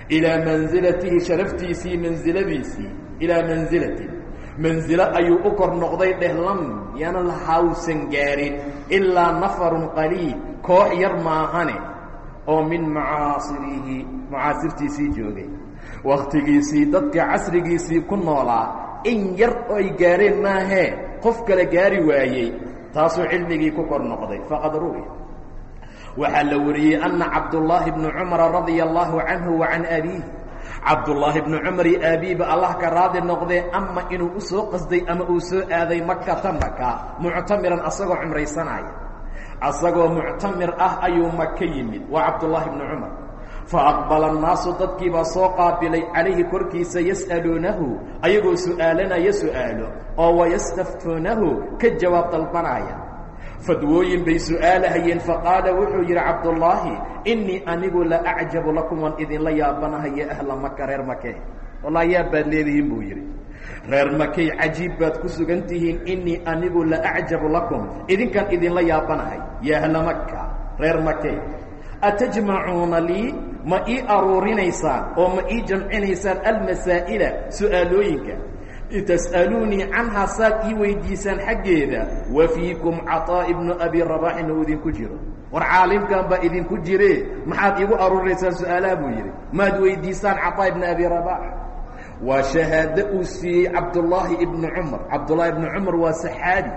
Ilaa mansilatihi sharaftiisii mansiladiisii ilaa mansilatin mansilo ayuu u kor noqday dheh lam yana lahausan gaarin ilaa nafarun qaliil koox yar maahane oo min macaasirihi macaasirtiisii joogay wakhtigiisii dadka casrigiisii ku noolaa in yar oy gaareen maahee qof kale gaari waayey taasuu cilmigii ku kor noqday. Faqad ru'ya waxaa la wariyey anna cabdullaahi bnu cumara radia allaahu canhu wa can abiihi cabdullaahi bnu cumar iyo aabiiba allah ka raadi noqdee ama inuu u soo qasday ama uu soo aaday makata maka muctamiran asagoo cumraysanaya. Asagoo muctamir ah ayuu maka yimid. Waa cabdullaahi bnu cumar faaqbala annaasu dadkiibaa soo qaabilay calayhi korkiisa yas'aluunahu ayagoo su'aalanaya su'aalo oo wayastaftuunahu ka jawaab dalbanaya fadwooyin bay su'aalahayeen faqaala wuxuu yidhi cabdullaahi innii anigu la acjabu lakum waan idinla yaabanahayo ahla maka reer make wallaa yaab baad leedihiin buu yidhi reer makay cajiib baad ku sugan tihiin innii anigu la acjabu lakum idinkaan idinla yaabanahay ya ahla maka reer make atajmacuuna lii ma ii aruurinaysaan oo ma ii jamcinaysaan almasaa'ila su'aalooyinka tas'aluunii canhaa saad ii weydiisaan xaggeeda wa fiikum caطaa ibnu abi rabaaxin uu idinku jiro war caalimkan baa idinku jire maxaad iigu aruurinaysaan su'aalaha buu yidhi maad weydiisaan caطaa ibna abi rabaax waa shahaado uu siiyey cabdullaahi ibnu cumar cabdullaahi ibnu cumar waa saxaabi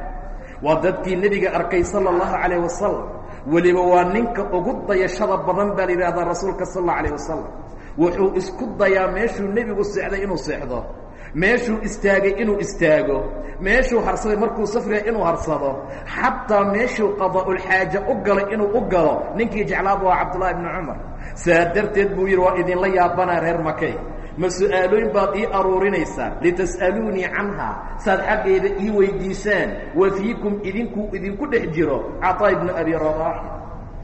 waa dadkii nebiga arkay sala allahu calayh wasalam weliba waa ninka ugu dayashada badan baa la rasuulka sal allau alayh wasalam wuxuu isku dayaa meeshuu nebigu seexday inuu seexdo meeshuu istaagay inuu istaago meeshuu harsaday markuu safriya inuu harsado xataa meeshuu qadaa'ulxaaja u galay inuu u galo. Ninkii jeclaaba waa cabdullahi ibnu cumar. Saa darteed buu yidhi waa idinla yaabanaa reer makay ma su'aalooyin baad ii aruurinaysaan litas'aluunii canhaa saad xaggeeda ii weydiisaan wa fiikum idinku idinku dhex jiro caطaa ibnu abi rabaaxin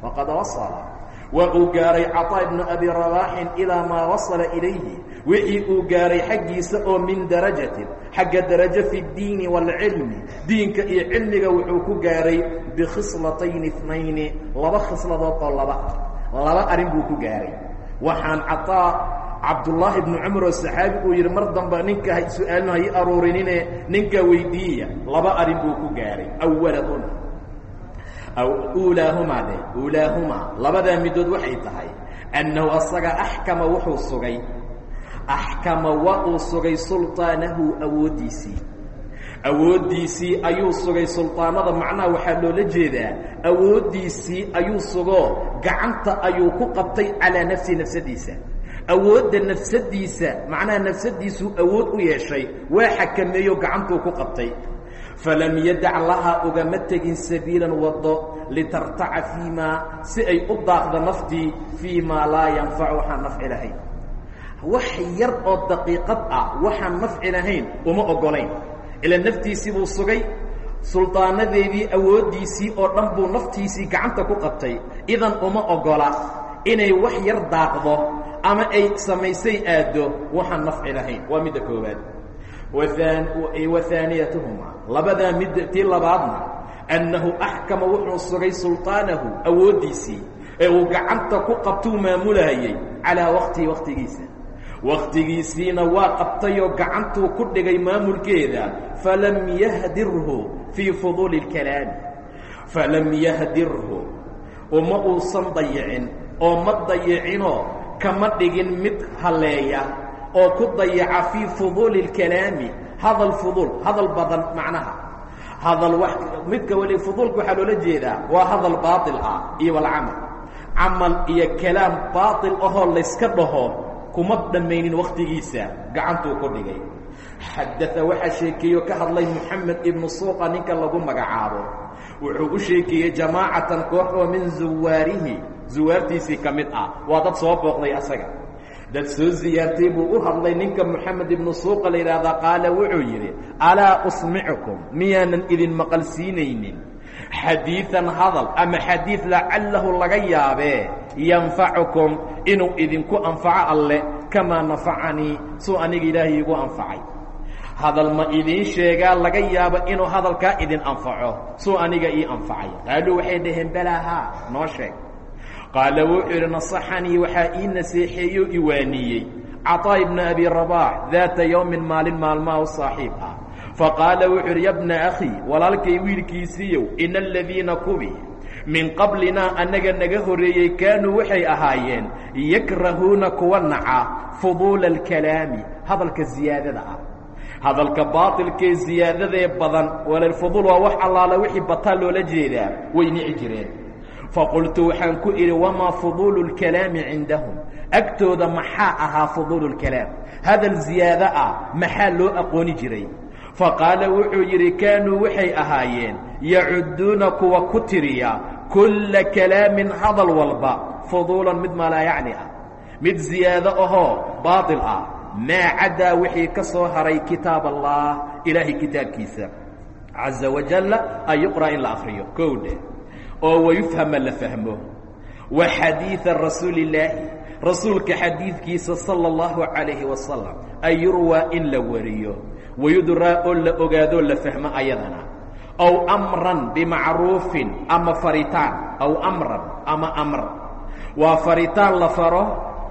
waqad wasala waa uu gaaray caطaa ibnu abi rabaaxin ilaa maa wasala ilayhi wixii uu gaaray xaggiisa oo min darajatin xagga darajo fi اdiini wاlcilmi diinka iyo cilmiga wuxuu ku gaaray bikhislatayni اثnayni laba khisladood oo laba laba arrin buu ku gaaray waxaan caطaa cabdullaahi ibnu cumar oo saxaabi uu yidhi mar damba ninka ha su'aalno hay aruurinine ninkaa weydiiya. Laba arrin buu ku gaaray. Awalahuna uulaahumaa de uulaahumaa labadaa midood waxay tahay annahu asaga axkama wuxuu sugay. Axkama waa uu sugay sulطaanahu awooddiisii. Awooddiisii ayuu sugay sulطaanada macnaha waxaa loola jeedaa awooddiisii ayuu sugoo gacanta ayuu ku qabtay calaa nafsihi nafsadiisa awoodda nafsadiisa macnaha nafsadiisuu awood u yeeshay waa xakameeyo gacantuu ku qabtay. Falam yadac lahaa ugama tegin sabiilan waddo litartaca fii maa si ay u daaqda naftii fii maa laa yanfacu waxaan nafci lahayn wax yar oo daqiiqad ah waxaan nafci lahayn uma oggolayn. Ila naftiisii buu sugay suldaanadeedii awooddiisii oo dhan buu naftiisii gacanta ku qabtay. Idan uma oggola inay wax yar daaqdo ama ay samaysay aaddo waxaan nafci lahayn. Waa midda koowaad. Wahaaniyatuhuma labadaa midda tii labaadna annahu axkama wuxuu sugay sulطaanahu awooddiisii ee uu gacanta ku qabtuu maamulahayey calaa waktihi wakhtigiisa wakhtigiisiina waa qabtayoo gacantuu ku dhigay maamulkeeda falam yahdirhu fii fuduuli اlkalaami falam yahdirhu. Uma uusan dayicin. Oo ma dayicinoo kama dhigin mid haleeya oo ku dayaca fii fuduuli اkalaami hadal fuduul hadal badan macnaha. Hadal wa midka weli fuduulka waxaa loola jeedaa waa hadal baail ah iyo alcamal camal. Iyo kalaam baail ahoo layska dhaho kuma dhammaynin wakhtigiisa gacantuu ku dhigay. Xadaa waxaa sheekeeyo ka hadlay moxamed ibnu suuqa ninka lagu magacaabo. Wuxuu u sheekeeyey jamaacatan koox oo min zuwaarihi zuwaartiisii ka mid ah. Waa dad soo booqday asaga. Dad soo ziyaartay buu u hadlay ninka moxamed ibnu suuqa la yidhaahdaa qaala wuxuu yidhi alaa usmicukum? Miyaanan idin maqalsiinaynin? Xadiiثan hadal ama xadiiث lacalahu laga yaabee yanfacukum inuu idinku anfaco alle kamaa nafacanii suu aniga ilaahay iigu anfacay. Hadal ma idiin sheegaa laga yaabo inuu hadalkaa idin anfaco suu aniga ii anfacay. Qaaluu waxay dhaheen balaahaa noo sheeg qaala wuxuu yidhi nasaxanii waxaa ii naseexeeyo iwaaniyey. Caطaa ibna abi rabaax daata yowmin maalin maalmaha u saaxiib ah. Faqaala wuxuu yidhi ya bna akhii walaalkay wiilkiisiiyow ina aladiina kubi min qablinaa annaga naga horreeyey kaanuu waxay ahaayeen yakrahuuna kuwa naca fuduula alkalaami hadalka ziyaadada ah. Hadalka baatilkee ziyaadadee badan walalfuduul waa wax allaala wixii bataa loola jeedaa way nici jireen faqultu waxaan ku idhi wamaa fuduulu اlkalaami cindahum agtooda maxaa ahaa fuduulu اlkalaam hadal ziyaado ah maxaa loo aqooni jiray faqaala wuxuu yidhi kaanuu waxay ahaayeen yacudduuna kuwa ku tiriya kulla kalaamin hadal walba fuduulan mid maalaa yacni ah mid ziyaado ahoo baaطil ah maa caddaa wixii ka soo haray kitaab allah ilaahay kitaabkiisa caza wajalla an yuqra' in la akriyo kow dheh oo wayufhama la fahmo wa xadiiثa rasuuli اllaahi rasuulka xadiidkiisa salى اllahu calayhi wasalam an yurwaa in la wariyo wayudraa oo la ogaadoo la fahmo ayadana aw amran bimacruufin ama faritaan aw amran ama amr waa faritaan la faro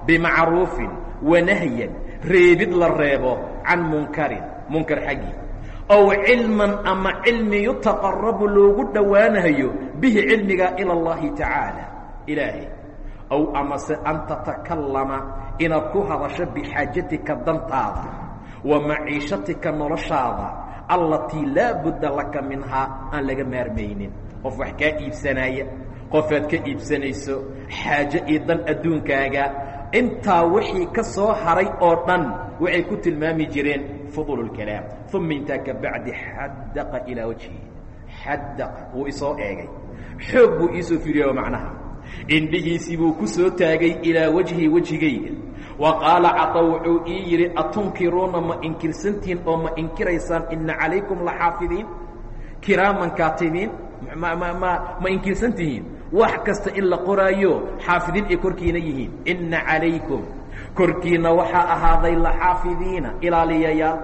bimacruufin wanahyan reebid la reebo can munkarin munkar xaggii ow cilman ama cilmi yutaqarabu loogu dhowaanayo bihi cilmiga ila اllahi tacaala ilaahay ow amase an tatakallama inaad ku hadasho bixaajatika dantaada wa maciishatika noloshaada allatii laa budda laka minhaa aan laga maarmaynin qof wax kaa iibsanaaya qofaad ka iibsanayso xaajo iyo dan adduunkaaga intaa wixii ka soo haray oo dhan waxay ku tilmaami jireen fudul اlkalaam uma intaa ka bacdi xadaqa ilaa wajhi. Xadaqa wuu isoo eegay. Xoog buu iisoo fiiriya macnaha. Indhihiisii buu ku soo taagay ilaa wajhi wejigayga wa qaala caطa wuxuu ii yidhi atunkiruuna ma inkirsantihiin oo ma inkiraysaan ina calaykum laxaafidiin kiraaman kaatibiin ma ma inkirsan tihiin wax kasta in la qoraayo xaafidiin ay korkiina yihiin. Ina calaykum korkiina waxaa ahaaday laxaafidiina ilaaliyayaal.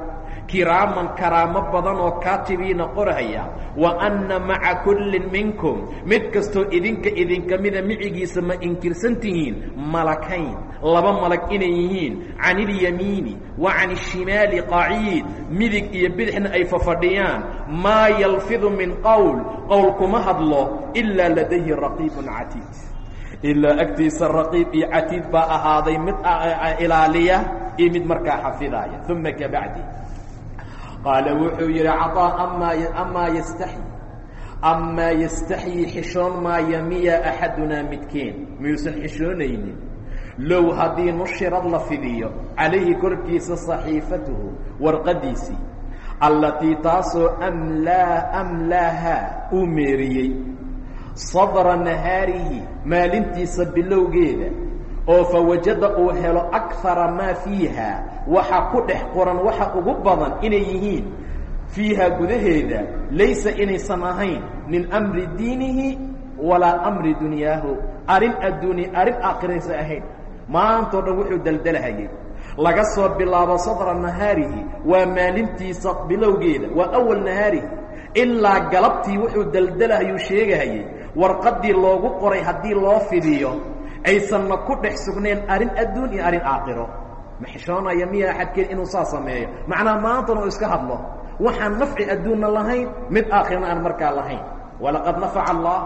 Kiraaman karaamo badan oo kaatibiina qorahaya. Wa anna maca kullin minkum mid kastoo idinka idinka mida micigiisa ma inkirsan tihiin malakayn. Laba malag inay yihiin can ilyamiini wa can ishimaali qaciid midig iyo bidixna ay fafadhiyaan. Maa yalfidu min qowl qowl kuma hadlo ilaa ladayhi raqiibun catiid ilaa agtiisa raqiib iyo catiid baa ahaaday mid ilaaliya iyo mid markaa xafidaaya. Uma kabacdi qaala wuxuu yidhi caطaa amaa amaa yastaxyi amaa yastaxyi xishoon maaya miya axadunaa midkeen miyuusan xishoonaynin. Low haddii nushirad la fidiyo calayhi korkiisa صaxiifatuhu warqadiisii allatii taasoo amlaa amlaaha uu meeriyey sadra nahaarihi maalintiisa bilowgeeda oo fawajada uu helo akara maa fiiha waxa ku dhex qoran waxa ugu badan inay yihiin fiiha gudaheeda laysa inaysan ahayn min amri diinihi walaa amri dunyaahu arrin adduuni arrin aakhiraysa ahayn. Maantao dhan wuxuu deldelhayay laga soo bilaabo sadra nahaarihi waa maalintiisa bilowgeeda waa awal nahaarihi ilaa galabtii wuxuu deldelahayuu sheegahayay warqaddii loogu qoray haddii loo fidiyo aysanna ku dhex sugnayn arrin adduun iyo arrin aakhiro. Ma xishoonaya miya axadkeen inuu saa sameeyo? Macnaa maantana uu iska hadlo. Waxaan nafci adduunna lahayn mid aakhirna aan markaa lahayn. Walaqad nafaca allah.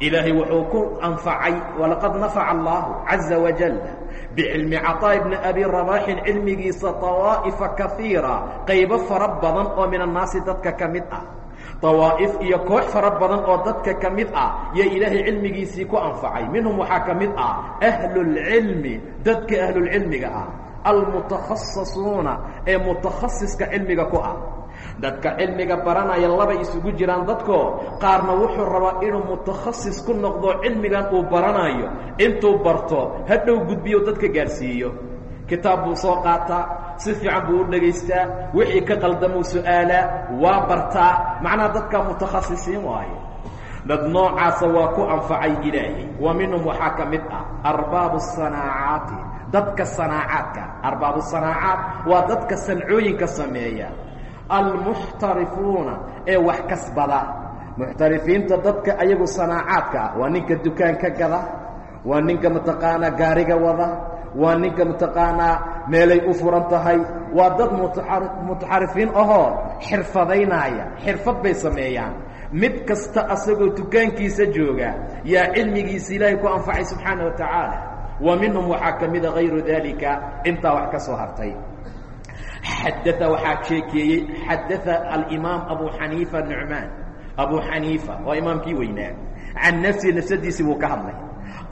Ilaahay wuxuu ku anfacay walaqad nafaca allahu caza wajal bicilmi caطaa bni abi rabaaxin cilmigiisa طawaa'ifa kaiira qaybo fara badan oo min annaasi dadka ka mid ah dawaa'if iyo koox fara badan oo dadka ka mid ah yaa ilaahay cilmigiisii ku anfacay. Minhum waxaa ka mid ah ahlulcilmi dadka ahlulcilmiga ah. Almutakhasisuuna ee mutakhasiska cilmiga ku ah. Dadka cilmiga baranaya laba isugu jiraan dadko qaarna wuxuu rabaa inuu mutakhasis ku noqdo cilmigan uu baranayo. Intuu barto hadhow gudbiyo dadka gaadhsiiyo kitaab buu soo qaataa si fiican buu u dhegaystaa wixii ka qaldamuu su'aalaa waa bartaa. Macnaha dadka mutakhasisiin waayo dad noocaasa waa anfacay ilaahay. Wa minhum waxaa ka mid ah dadka sanaacaadka arbaabu sanaacaat waa dadka sancooyinka sameeya. Almuxtarifuuna ee wax kasbada. Muxtarifiinta dadka ayagu sanaacaadka ah. Waa ninka dukaanka gada waa ninka mataqaanaa gaariga wada waa ninka mataqaanaa meelay u furan tahay. Waa dad mutaxarifiin ahoo xirfadaynaya xirfad bay sameeyaan. Mid kasta asagoo dukaankiisa jooga yaa cilmigiisa ilaahay ku anfacay subxaana wa tacaala. Wa minhum waxaa ka mida hayru dalika intaa wax ka soo hartay. Xadaa waxaa sheekeeyey xadaa alimaam abu xaniifa nucmaan abu xaniifa waa imaamkii weynaa. Can nafsihi nafsadiisii buu ka hadlay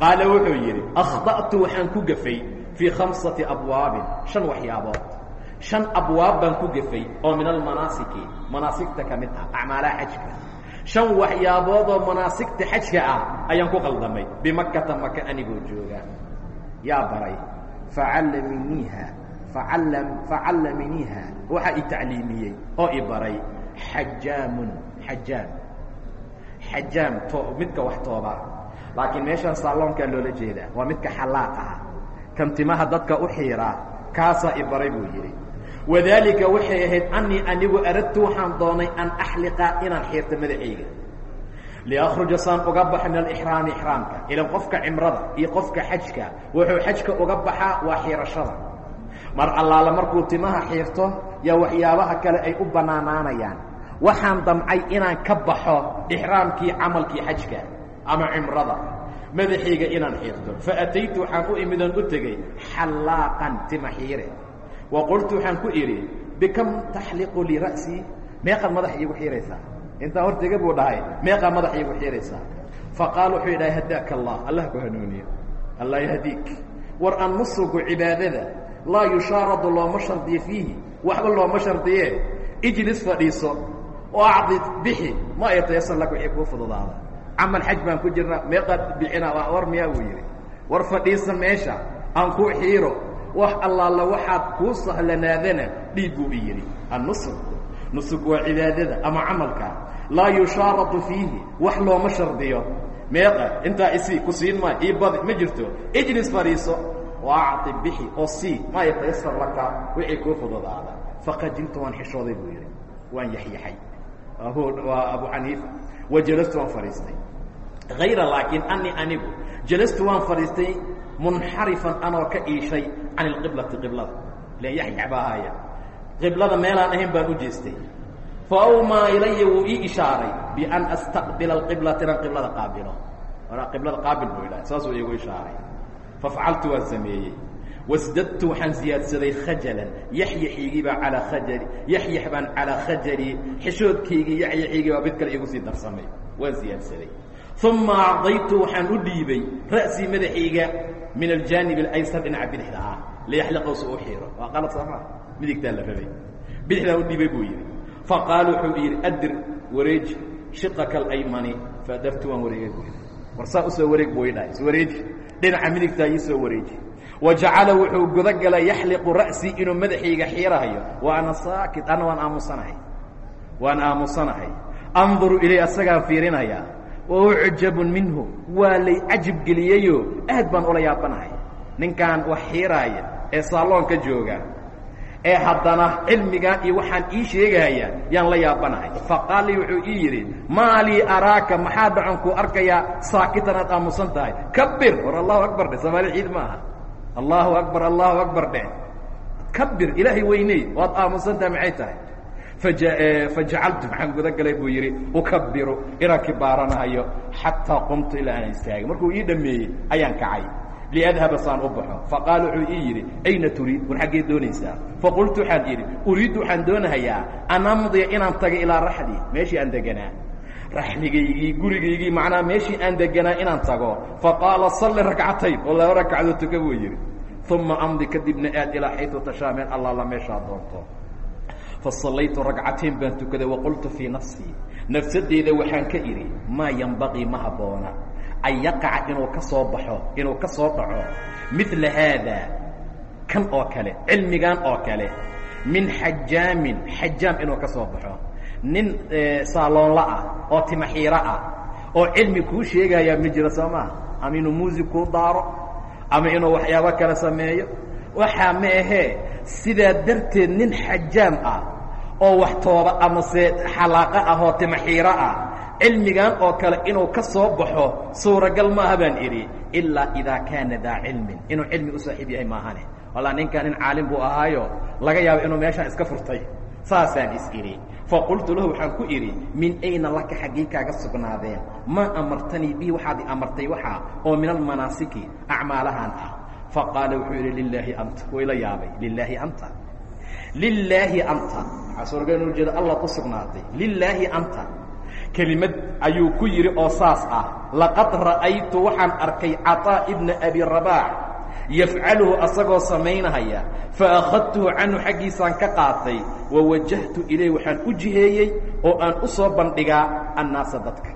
qaala wuxuu yidhi akhda'tu waxaan ku gafay fii khamsati abwaabin. Shan waxyaabood. Shan abwaab baan ku gafay oo min almanaasiki manaasigta ka mid ah acmaalaha xajka. Shan waxyaaboodoo manaasigta xajka ah ayaan ku qaldamay bimakata maka anigoo jooga. Yaa baray facallaminiiha facallam facallaminiiha waxaa i tacliimiyey oo i baray xajaamun xajaam xajaam to midka wax tooba laakiin meeshaan saaloonkaa loola jeedaa waa midka xalaaq ah. Kan timaha dadka u xiiraa kaasaa i baray buu yidhi. Wadaalika waxay ahayd anii anigu aradtu waxaan doonay an axliqa inaan xiirto madaxayga liakhruja saan uga baxa min alixraami ixraamka. Ilan qofka cimrada iyo qofka xajka wuxuu xajka uga baxaa waa xiirashada. Mar allaala markuu timaha xiirto yaa waxyaabaha kale ay u bannaanaanayaan waxaan damcay inaan ka baxo ixraamkii camalkii xajka ama cimrada. Madaxayga inaan xiirto. Faataytu waxaan u imid oon u tegey xallaaqan tima xiire wa qultu waxaan ku idhi bikam taxliqu lii ra'sii meeqaad madax iigu xiiraysaa. Intaa hortega buu dhahay meeqaa madax iigu xiiraysaa faqaal wuxuu idhahay hadaaka allah allah ku hanuuniyo. Allah yahdiik. War annusugu cibaadada laa yushaaradu looma shardiyo fiihi. Waxba looma shardiye. Ijlis fadhiiso. Oo acdi bixi. Ma ay tayasar lak wixii kuu fududaada camal xaj baan ku jirnaa meeqaad bixina war miyaa buu yidhi? War fadhiisa meesha aan ku xiiro wax allaala waxaad kuu sahlanaadana dhiig buu i yidhi. Annusug nusug waa cibaadada ama camalka. Laa yushaaradu fiihi wax looma shardiyo. Meeqa intaa isii ku siin maayo ii badi ma jirto. Ijlis fadhiiso acti bixi oo sii maa yatayasar laka wixii kuu fududaada faqajiltu waan xishooday buu yidhi. Waan yaxyaxay. Waa abu xaniifa wa jalastu waan fadhiistay. Hayra laakiin ani anigu jalastu waan fadhiistay munxarifan anoo ka iishay can ilqiblati qiblada. Ilan yaxyax baa ahaya qiblada meelaan ahayn baan u jeestay. Fa awmaa ilaya wuu ii ishaaray bian astaqbila alqiblata inaan qiblada qaabilo. Qiblada qaabil buu idhaha saasuu iigu ishaaray. Fafacaltu waan sameeyey wasdadtu waxaan ziyaadsaday khajalan yaxyaxiygii baa calaa khajali yaxyax baan calaa khajali xishoodkaygii yaxyaxiygii baa mid kale iigu sii darsamay waan ziyaadsaday uma acdaytu waxaan u dhiibay ra'sii madaxayga min aljaanib alaysar dhinaca bidixda ah liyaxliqow si u xiiro. Waa qalad soomaa midigtaa la rabay. Bidixdaa u dhiibay buu yidhi. Faqaala wuxuu yidhi adir wareeji shiqaka alaymani. Faadartu waan wareegay buu yidhi. War saa u soo wareeg buu idhahay iswareeji dhinaca midigtaa ii soo wareeji wa jacala wuxuu gudagalay yaxliqu ra'sii inuu madaxayga xiirahayo. Wa ana saakit ana waan aamusanahay. Waan aamusanahay. Anduru ilay asagaan fiirinayaa wa ucjabun minhu waa lay cajib geliyeyo aad baan ula yaabanahay. Ninkan wax xiiraaya ee saaloonka jooga ee haddana cilmigan iyo waxaan ii sheegaya yaan la yaabanahay. Faqaal lii wuxuu ii yidhi maa lii araaka maxaa dhacan kuu arkayaa saakitan aad aamusan tahay? Kabir war allahu akbar dheh soomaali allahu akbar allahu akbar dheh. Kabir ilaahay weyney. Waad aamusan tahay? Maxay tahay fajacaltu maxaan gudagalay buu yidhi ukabiru inaan kibaaranahayo xataa qumtu ilaa aan istaagay markuu ii dhameeyey ayaan kacay. Liadhaba saan u baxo. Faqaala wuxuu ii yidhi ayna turiid war xaggee doonaysaa. Faqultu waxaan idhi uriiddu waxaan doonahayaa an amdiya inaan taga ilaa raxdii. Meeshii aan deganaa raxligaygii gurigaygii macnaa meeshii aan deganaa inaan tago. Faqaala salli rakcatayn oo laba tuka buu yidhi. Uma amdi kadibna aad ilaa xayu tashaa meel allaala meeshaa doonto. Fasallaytu ragcatain baan tukaday waqultu fii nafsii nafsadeyda waxaan ka idhi maa yanbaqii ma habboona an yaqaca inuu ka soo baxo inuu ka soo dhaco. Midla haadaa kan oo kale cilmigan oo kale. Min xajaamin xajaam inuu ka soo baxo nin saaloonla ah oo timaxiiro ah oo cilmi kuu sheegayaa ma jiro soo ama inuu muusig kuu daaro ama inuu waxyaabo kale sameeyo. Waxaa ma ahee sidaa darteed nin xajaam ah oo wax amase xalaaqo ah oo timaxiiro ah cilmigan oo kale inuu ka soo baxo suuragal maaha baan idhi ilaa idaa kaana daa cilmin. Inuu cilmi u saaxiib yahay maahane. Wallaa ninkan nin caalim buu ahaayo laga yaabo inuu meeshaan iska furtay. Saasaan is idhi faqultu lahu waxaan ku idhi min ayna laka xaggii kaaga sugnaadeen maa amartanii bihi waxaad amartay waxaa oo min almanaasiki acmaalahan ah faqaala wuxuu yidhi lilaahi anta wayla yaabay lilaahi anta lilaahi anta waxaa suuragal inu jeeda allah ku sugnaatay lilaahi anta kelimad ayuu ku yidhi oo saas ah laqad ra'aytu waxaan arkay caطaa ibna abi rabaax yafcaluhu asagoo samaynahaya faakhadtuhu canhu xaggiisaan ka qaatay wawajahtu ilayh waxaan u jiheeyey oo aan u soo bandhigaa annaasa dadka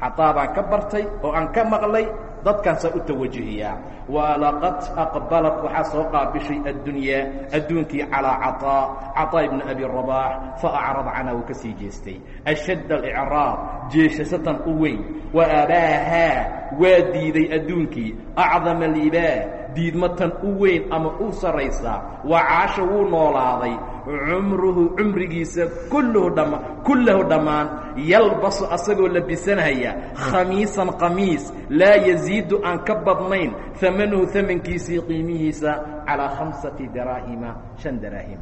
caطaa baan ka bartay oo aan ka maqlay dadkaan saa u tawajuhiyaa walaqad aqbalat waxaa soo qaabishay addunyaa adduunkii calaa caطaa caطaa ibna abi rabaax faacrad canha wuu ka sii jeestay ashadd alicraab jeeshasatan u weyn wa abaahaa waa diiday adduunkii acdama libaa diidmatan u weyn ama u saraysa wa caasha wuu noolaaday cumruhu cumrigiisa kulluhu dhama kullahu dhammaan yalbasu asagoo labisanaya khamiisan qamiis laa yaziidu aan ka badnayn amanuhu amankiisii qiimihiisa calaa khamsati daraahima shan daraahim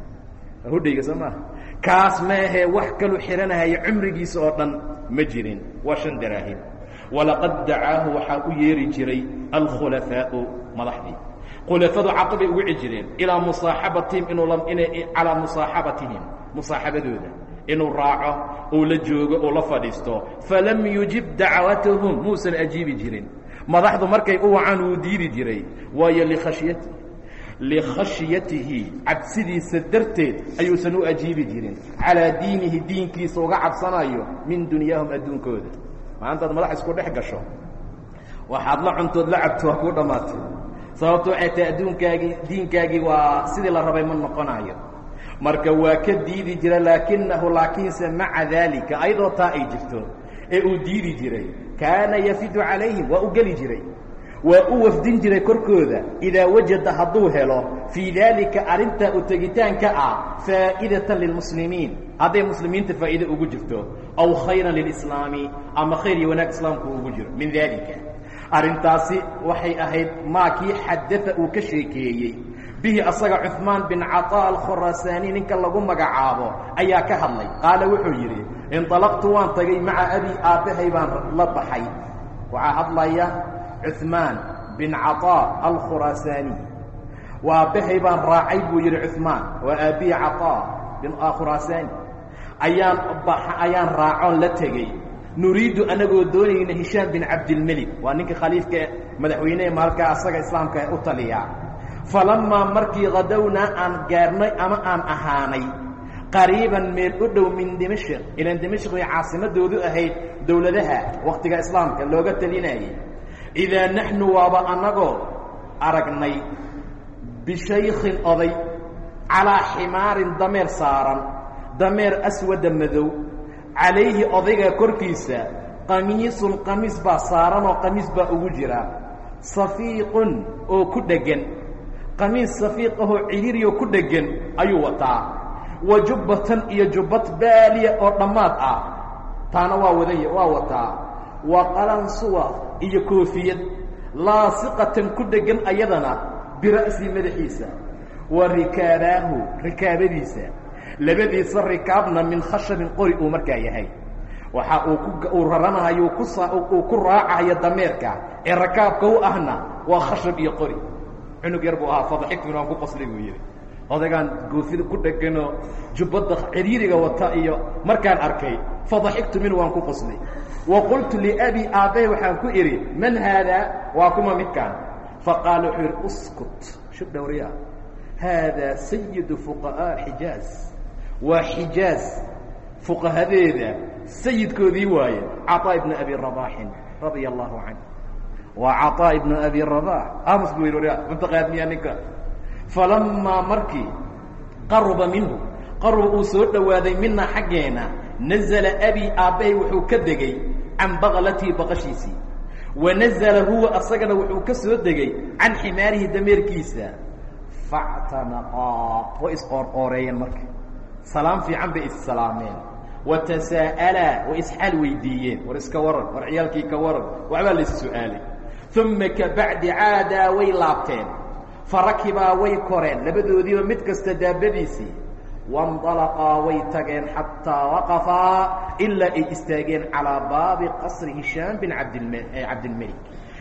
hudhayga soo maaha kaas ma ahee wax kalu xihanahaya cumrigiisa oo dhan ma jirin waa shan daraahim walaqad dacaahu waxaa u yeeri jiray alkhulafaau madaxdii khulafadu caqi bay ugu cijireen ilaa musaaxabatihim calaa musaaxabatihim musaaxabadooda. Inuu raaco uu la joogo uu la fadhiisto. Falam yujib dacwatahum muusan ajiibi jirin. Madaxdu markay u wacaan wuu diidi jiray. Waayo likhashyati likhashyatihi cabsidiisa darteed ayuusan u ajiibi jirin. Calaa diinihi diinkiisa uga cabsanayo min dunyaahum adduunkooda. Maantaad madax isku dhex gasho waxaad la cuntood la cabto waa kuu dhammaatay sababto waxay tahay adduunkaagii diinkaagii waa sidii la rabay ma noqonayo marka waa ka diidi jira laakinahu laakiinse maca daalika ayadoo taa ay jirto ee uu diidi jiray kaana yafidu calayhim waa u geli jiray. Waa u wafdin jiray korkooda idaa wajada hadduu helo fii daalika arrintaa u tegitaanka ah faa'idatan lilmuslimiin hadday muslimiinta faa'iide ugu jirto aw khayran lilislaami ama khayr iyo wanaag islaamku ugu jiro min daalika arrintaasi waxay ahayd maa kii xadaa uu ka sheekeeyey bihi asaga cuثmaan bin caطaa alkhuraasaani ninka lagu magacaabo ayaa ka hadlay qaala wuxuu yidhi inطalaqtu waan tagay maca abi aabbahay baan la baxay waxaa hadlaya cuثmaan bin caطaa alkhuraasaani waa aabbahay baan raacay buu yidhi cuثmaan waa aabihi caطaa bin khuraasaani ayaan ayaan raacoon la tegey nuriidu anagoo doonayna hishaam bin cabdilmelik waa ninka khaliifka madaxweynehe maalkaa asaga islaamka u taliya. Falamaa markii hadownaa aan gaarnay ama aan ahaanay qariiban meel u dhow min dimashq ilaan dimashq bay caasimadoodu ahayd dowladaha wakhtiga islaamka looga talinayay. Idaa naxnu waaba annagoo aragnay bishaykhin oday calaa ximaarin dameer saaran dameer aswada madow calayhi odayga korkiisa qamiisun qamiis baa saaranoo qamiis baa ugu jira. Safiiqun oo ku dheggan qamiis safiiq ahoo ciriiriyo ku dheggan ayuu wataa. Wa jubbatan iyo jubbad baaliya oo dhammaad ah. Taana waa wadanya waa wataa. Wa qalansuwa iyo koofiyad. Laasiqatan ku dheggan ayadana bira'sii madaxiisa. Wa rikaabaahu rikaabadiisa labadiisa rikaabna min khashabin qori uu markaa yahay. Waxa uu ku uu ku raacayo dameerka. Ee rakaabka u ahna waa khashab iyo qori. Cunug yar buu ahaa fadaxigtuna waan ku qoslay buu yidhi. Odaygaan goofida ku dheganoo jubbadda ciriiriga wata iyo markaan arkay fadaxigtu min waan ku qoslay wa qultu liabi aabbahe waxaan ku idhi man haadaa waa kuma midkaan. Faqaala wuxuu yidhi uskut. Shub dhowriya haadaa sayidu fuqahaa xijaaz waa xijaaz fuqahadeeda sayidkoodii waaye caطaa ibna abi rabaaxin radia allahu canh waa caطaa ibnu abi rabax amus bu yidhi mataqaad miyaa ninka? Falamaa markii qaruba minhu qaruba uu soo dhowaaday mina xaggeena nazla abi aabbahay wuxuu ka degey can baqlatii baqashiisii. Wa nazla huwa asagana wuxuu ka soo degey can ximaarihi dameerkiisa. Factanaqaa way isqoorqooreeyeen marka salaam fiican bay issalaameen watasaa'alaa way isxaal weydiiyeen. War iska waran war ciyaalkii ka waran waxbaa la is su'aalay uma kabacdi caadaa way laabteen. Farakibaa way koreen. Labadoodiiba mid kasta daabadiisii. Waاndalaqaa way tageen xataa waqafaa ilaa ay istaageen calaa baabi qasri hishaam bin abdm cabdilmelik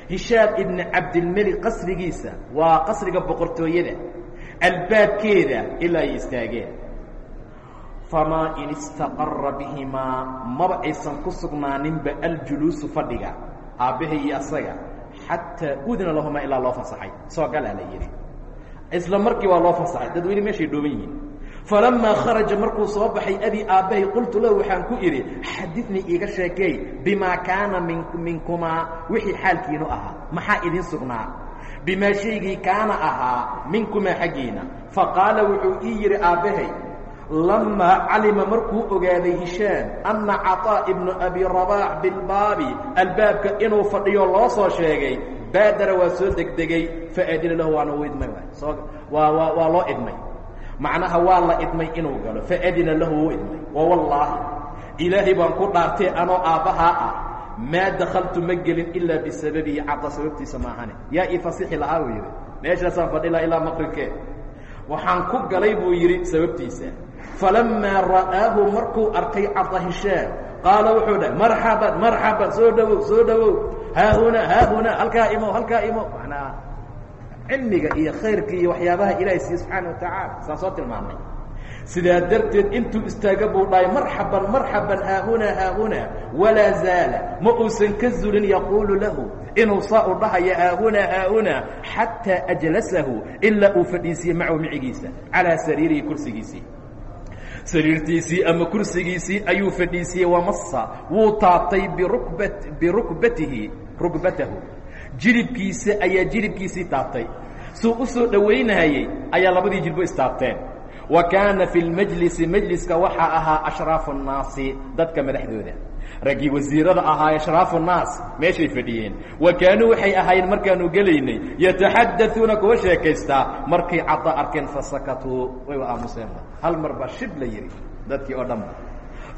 hishaam ibni cabdilmelik qasrigiisa waa qasriga boqortooyada albaabkeeda ilaa ay istaageen famaa in istaqara bihimaa maba aysan ku sugnaaninba aljuluusu fadhiga aabbahay iyo asaga xataa udina lahumaa ilaa loo fasaxay. Soo galaa la yidhi. Isla markii waa loo fasaxay dadweyne meeshay dhooban yihiin. Falamaa kharaja markuu soo baxay abi aabbahay qultu lahu waxaan ku idhi xadidnii iiga sheekeey bimaa kaana min minkumaa wixii xaalkiinu ahaa. Maxaa idin sugnaa? Bimaa shaygii kaana ahaa minkumaa xaggiina. Faqaala wuxuu ii yidhi aabbahay lamaa calima markuu ogaaday hishaam anna caطaa ibnu abi rabaax bilbaabi albaabka inuu fadhiyo loo soo sheegay baadara waa soo degdegay faadina lahu waana u idmay waa waa loo idmay. Macnaha waa la idmay inuu galo faadina lahu wuu idmay. Wawallaahi ilaahay baan ku dhaartay anoo aabbahaa ah maa dakaltu ma gelin ilaa bisababihi cada sababtiisa maahane yaa ii fasixi lahaa buu yidhi. Meeshaasaan fadhilaa ilaa maqribkee waxaan ku galay buu yidhi sababtiisa falamaa ra'aahu markuu arkay cada hishaam qaala wuxuu dhahay marxaban marxaban soo dhawow soo dhawow haahunaa haahunaa halkaa imo halkaa imo manaa cilmiga iyo khayrka iyo waxyaabaha ilaahay siiye subxaana watacaala saan soo tilmaamay sidaa darteed intuu istaaga buu dhahay marxaban marxaban haahunaa haahunaa walaa zaala ma uusan ka zulin yaquulu lahu inuu saa u dhahayo haahunaa haahunaa xataa ajlasahu ilaa uu fadhiisiye macahu calaa sariirihi kursigiisii sariirtiisii ama kursigiisii ayuu fadhiisiyey wamasa wuu taabtay birukbat birukbatihi rugbatahu jilibkiisa ayaa jilibkiisii taabtay. Suu u soo dhowaynahayey ayaa labadii jilbo istaabteen. Wa kaana fi lmajlisi majliska waxaa ahaa ashraafu nnaasi dadka madaxdooda raggii wasiirada ahaa ashraafu nnaas meeshay fadhiyeen. Wa kaanuu waxay ahaayeen markaanu gelaynay yataxadauuna kuwa sheekaystaa markay cada arkeen fasakatuu way aamuseen hal mar baa shib la yidhi dadkii oo dhanba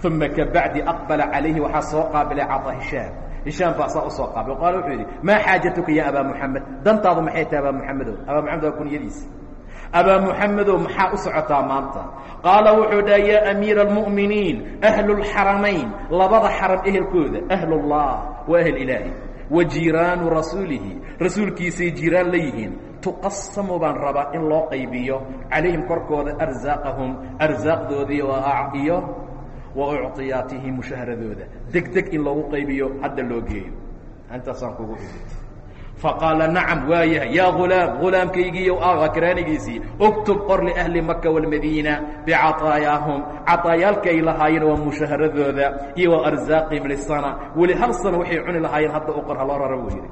uma kabacdi aqbala calayhi waxaa soo qaabilay cada hishaam. Hishaam baa saa u soo qaabil qaala wuxuu yidhi maa xaajatuka ya abaa muxamed dantaadu maxay tahay abaa muxamedow abaa muxamed waa kunyadiisa abaa muxamedow maxaa u socotaa maanta qaala wuxuu dhaha yaa amiira almu'miniin ahlu lxaramayn labada xaram ehelkooda ahlullah waa ehel ilaahi wa jiiraanu rasuulihi rasuulkiisay jiiraan la yihiin tuqasamu baan rabaa in loo qaybiyo calayhim korkooda arsaaqahum arsaaqdoodii iyo wa ucطiyaatihim mushaaharadooda deg in loogu qaybiyo hadda loo geeyo intaasaan kugu faqaala nacam waayahay yaa gulaam gulaamkaygiiyo akraanigiisii uktub qor liahli maka wاlmadiina bicataayaahum cataayaalka ay lahaayeen waa mushaaharadooda iyo wa arsaaqihim lisana weli hal sana waxay cuni lahaayeen hadda u qor haloo rara buu yidhi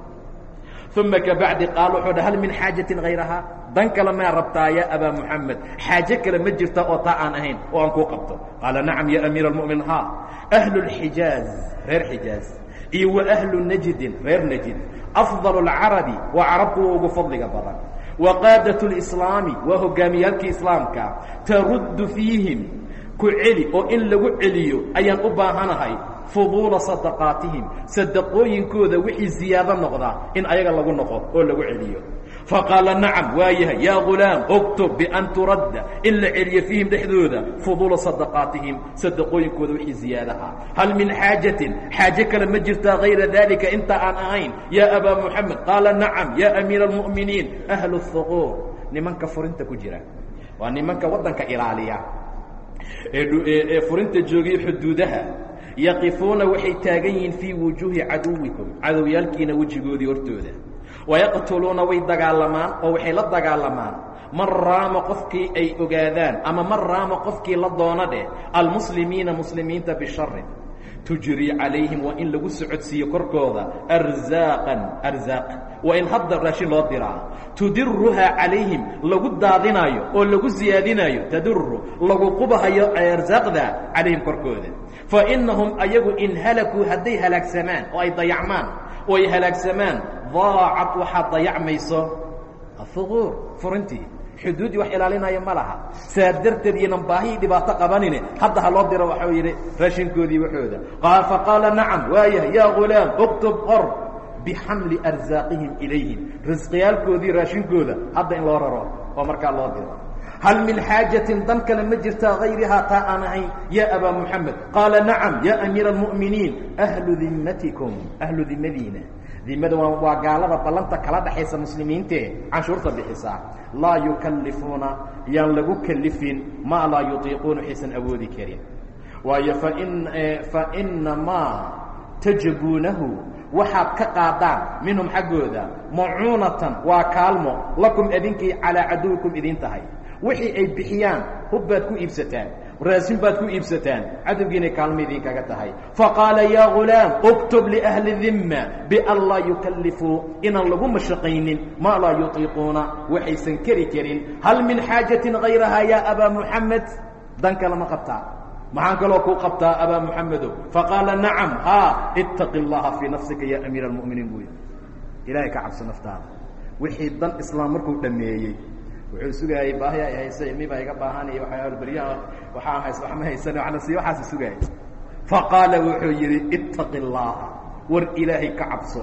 uma kabacdi qaal wuxuu dha hal min xaajatin hayrahaa dan kale maa rabtaa ya abaa muxamed xaaje kale ma jirta oo taa aan ahayn oo aan kuu qabto qaala nacam ya amiir اlmu'miniin ha ahlu اlxijaaz reer xijaaz iyo wa ahlu najdin reer najd afضal اlcarabi waa carab kuwa ugu fadliga badan wa qaadaة اlislaami waa hogaamiyaalkii islaamka taruddu fiihim ku celi oo in lagu celiyo ayaan u baahanahay fuduula sadaqaatihim sadaqooyinkooda wixii ziyaado noqda in ayaga lagu noqo oo lagu celiyo faqaala nacam waayahay yaa gulaam oktub bian turadda in la celiyo fiihim dhexdooda fuduula sadaqaatihim sadaqooyinkooda wixii ziyaadaha hal min xaajatin xaaje kale ma jirtaa hayra dalika inta aan ahayn yaa abaa muxamed qaala nacam yaa amiira almu'miniin ahlu huquur nimanka furinta ku jira waa nimanka waddanka ilaaliya ee furinta joogay xuduudaha yaqifuuna waxay taagan yihiin fii wujuuhi caduwikum cadowyaalkiina wejigoodii hortooda wayaqtuluuna way dagaalamaan oo waxay la dagaalamaan man raama qofkii ay ogaadaan ama man raama qofkii la doono dheh almuslimiina muslimiinta bisharin tujrii calayhim waa in lagu socodsiiyo korkooda arzaaqan arzaaq waa in hadda raashin loo diraa tudiruhaa calayhim lagu daadinaayo oo lagu siyaadinaayo taduru lagu qubahayo arsaaqda calayhim korkooda fa innahum ayagu in halakuu hadday halaagsamaan oo ay dayacmaan oo ay halaagsamaan. Daacad waxaad dayacmayso. Ahuquur furintii xuduuddii wax ilaalinaya ma laha. Saa darteed iyonan baahihii dhibaato qabanine hadda ha loo diro waxau yidhi raashinkoodii waxooda faqaala nacam waayahay yaa gulaam uktub qor bixamli arsaaqihim ilayhim. Risqiyaalkoodii raashinkooda hadda in loo raro oo markaa loo diro hal min xaajatin dan kale ma jirtaa hayrihaa taa aan ahayn yaa abaa muxamed qaala nacam yaa amiira almu'miniin ahlu dimmatikum ahlu dimadiina dimada waa gaalada ballanta kala dhaxaysa muslimiintee canshuurta bixisaa laa yukallifuuna yaan lagu kalifin maa laa yutiiquuna waxaysan awoodi karin waayo fain fainamaa tajabuunahu waxaad ka qaadaan minhum xaggooda macuunatan waa kaalmo lakum idinkii calaa caduwikum idin tahay wixii ay bixiyaan hub baad ku iibsataan raasin baad ku iibsataan cadowgiinay kaalmo idinkaga tahay. Faqaala yaa gulaam uktub liahli dimma bian laa yukallifuu inaan lagu mashaqaynin maa laa yutiiquuna waxaysan keri karin. Hal min xaajatin hayrahaa yaa abaa muxamed dan kale ma qabtaa. Maxaan kaloo kuu qabtaa abaa muxamedow faqaala nacam haa ittaqi اllaha fii nafsika ya amiira almu'miniin buu yidhi. Ilaahay ka cabso naftaada. Wixii dan islaam markuu dhameeyey wuxuu sugaayey baahi ay haysa ilmi baa iga baahanaya waa beryaha waxaan hays wax ma haysan waxna sii waxaasi sugaayay faqaala wuxuu yidhi ittaqi war ilaahay ka cabso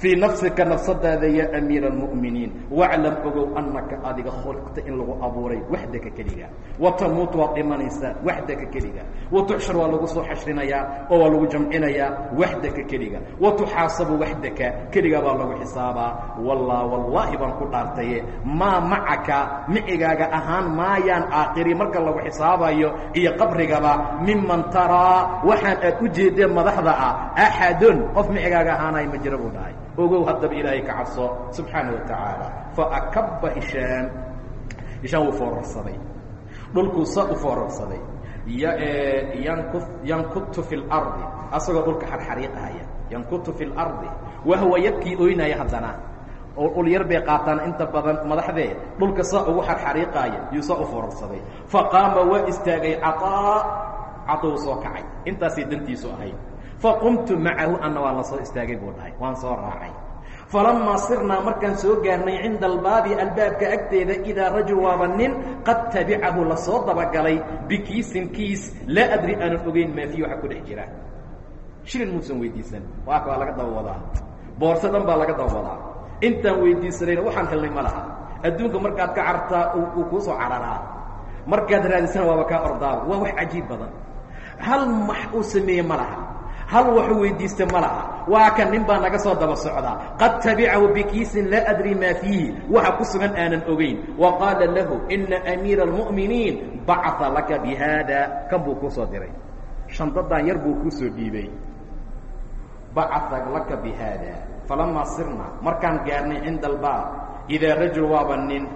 fii nafsika nafsadaada ya amiira almu'miniin. Waclam ogow annaka adiga khuliqta in lagu abuuray waxdaka keliga. Wa tamuut waad dhimanaysaa waxdaka keliga. Wa tuxshar waa lagu soo xashrinayaa oo waa lagu jamcinayaa waxdaka keliga. Wa tuxaasabu waxdaka keliga baa lagu xisaabaa. Wallah wallaahi baan ku dhaartaye. Maa macaka micigaaga ahaan maayaan aakhiri marka lagu xisaabayo iyo qabrigaba miman taraa waxaan aad u jeedee madaxda ah axadun qof micigaaga ahaanay ma jiro buu dhahay ogow haddaba ilaahay ka cadso subxaana watacaala faakaba hishaam. Hishaam wuu foorarsaday. Dhulkuu sa u foorarsaday. Yankutu fi اlardi asagoo dhulka xarxariiqaya yankutu fi اlardi wahwa yabkii oynaya haddana. Oo dhul yar bay qaataan inta badan madaxdee. Dhulka saa ugu xarxariiqaaya yuu saa u foorarsaday. Faqaama waa istaagay caaa cata soo kacay. Intaasay dantiisu ahayd faqumtu macahu anna waan la soo istaagay buu dhahay waan soo raacay. Falamaa sirnaa markaan soo gaarnay cinda albaabi albaabka agteeda idaa rajul waaba nin qad tabicahu la soo dabagalay bikiisin kiis laa adri aanan ogeyn maa fiihi waxa ku dhex jira. Shilin muusan weydiisan waaka waa laga daba wadaa. Boorso dhan baa laga daba wadaa. Intaan weydiisanayna waxaan helnay ma laha. Adduunka markaad ka cartaa uu kuu soo cararaa markaad raadisana waaba kaa ordaaba waa wax cajiib badan. Hal max uu sameeye ma laha hal waxuu weydiista ma laha. Waa kan nin baa naga soo daba socdaa. Qad tabicahu bikiisin laa adri maa fiihi. Waxa ku sugan aanan ogeyn. Wa qaala lahu ina amiira almu'miniin bacaa laka bi haada kan buu kuu soo diray. Shandadan yar buu kuu soo dhiibay. Bacaa laka bi falamaa sirna markaan gaarnay cinda albaab idaa rajul waaba nin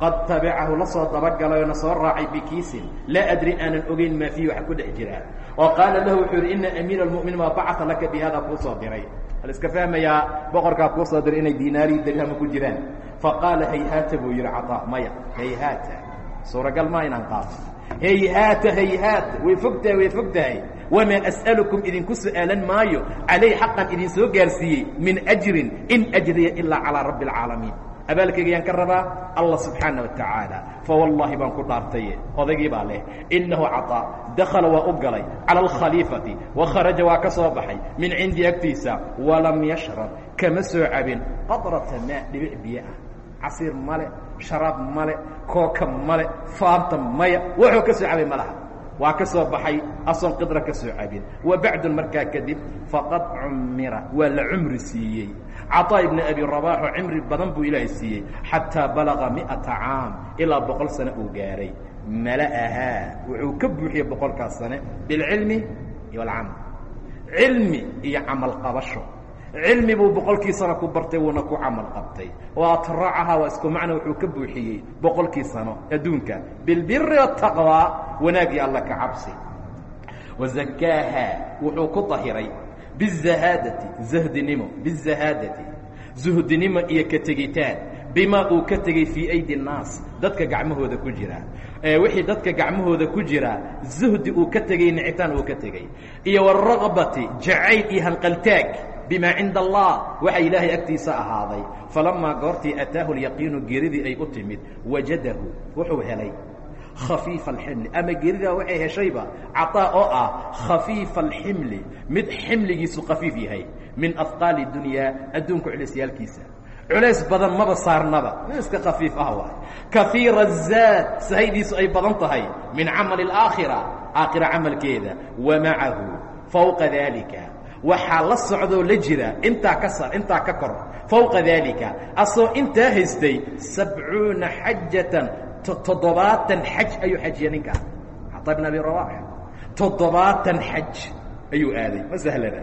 qad tabicahu la soo dabagalayona soo raacay bikiisin laa adri aanan ogeyn maa fiihi wax ku dhex jira. Oo qaala lahu wuxuu yidhi ina amiira almu'miniin maa bacata laka bihaada kuu soo diray. Hal iska fahmayaa boqorkaa kuu soo diray inay diinaariyi darihama ku jiraan. Faqaala hayhaata buu yidhi cataa maya hayhaata suuragal maa inaan qaato. Hayhaata hayhaata way fog way fog tahay as'alukum idinku su'aalan maayo. Calayh xaqan idin soo gaarsiiyey min ajirin in ajriya ilaa calaa rabbi alcaalamiin abaalkayga yaan ka rabaa? Allah subxaana wa tacaala fawallaahi baan ku dhaartaye. Odaygii baa leh. Innahu caطaa dakhala waa u galay. Cala alkhaliifati. Wa kharaja waa ka soo baxay. Min cindi agtiisa. Walam yashrab. Kama soo cabin. Qadrata maa dhibic biyo ah. Casiir male sharaab male kooka male faanta maya wuxuu ka soo cabay ma waa ka soo baxay asoon qidra ka soo cabin. Wa bacdun markaa kadib faqad cumira. Waa la cumri siiyey. Caطaa ibn abi rabax oo cimri badan buu ilaahay siiyey xataa balaga miata caam ilaa boqol sano uu gaaray. Mala'ahaa wuxuu ka buuxiyey boqolkaas sane bilcilmi iyo alcamal cilmi iyo camal qabasho cilmi buu boqolkii sano ku bartay wuuna ku camal qabtay. Oo atracahaa waa isku macna wuxuu ka buuxiyey boqolkii sano adduunka bilbiri wataqwaa wanaagii alla ka cabsi. Wazakaaha wuxuu ku ahiray bizahaadati zahdinimo bizahaadati zuhdinimo iyo ka tegitaan. Bimaa uu ka tegey fii aydi nnaas dadka gacmahooda ku jira. Wixii dadka gacmahooda ku jira zuhdi uu ka tegey nicitaan uu ka tegey iyo waraqbati jacayl iyo hanqaltaag bima cinda allah waxa ilaahay agtiisa ahaaday. Falamaa goortii ataahu lyaqiinu geeridii ay u timid wajadahu wuxuu helay khafiifa alximli. Ama geeridaa waxay heshayba caطaa oo ah khafiifa alximli. Mid ximligiisu khafiif yahay. Min afqaali dunyaa adduunka culaysyaalkiisa. Culays badan maba saarnaba. Mid iska khafiif ah waay. Kafiira zaad sahaydiisu ay badan tahay. Min camali اlaakhira aakhira camalkeeda. Wa macahu fowqa dalika waxaa la socdoo la jira intaa ka intaa ka kor. Fowqa dalika asoo intaa haystay sabcuuna xajatan toddobaatan xaj ayuu xajiya ninkaa caطaa bn abi rawax. Toddobaatan xaj ayuu aaday. Ma sahlana?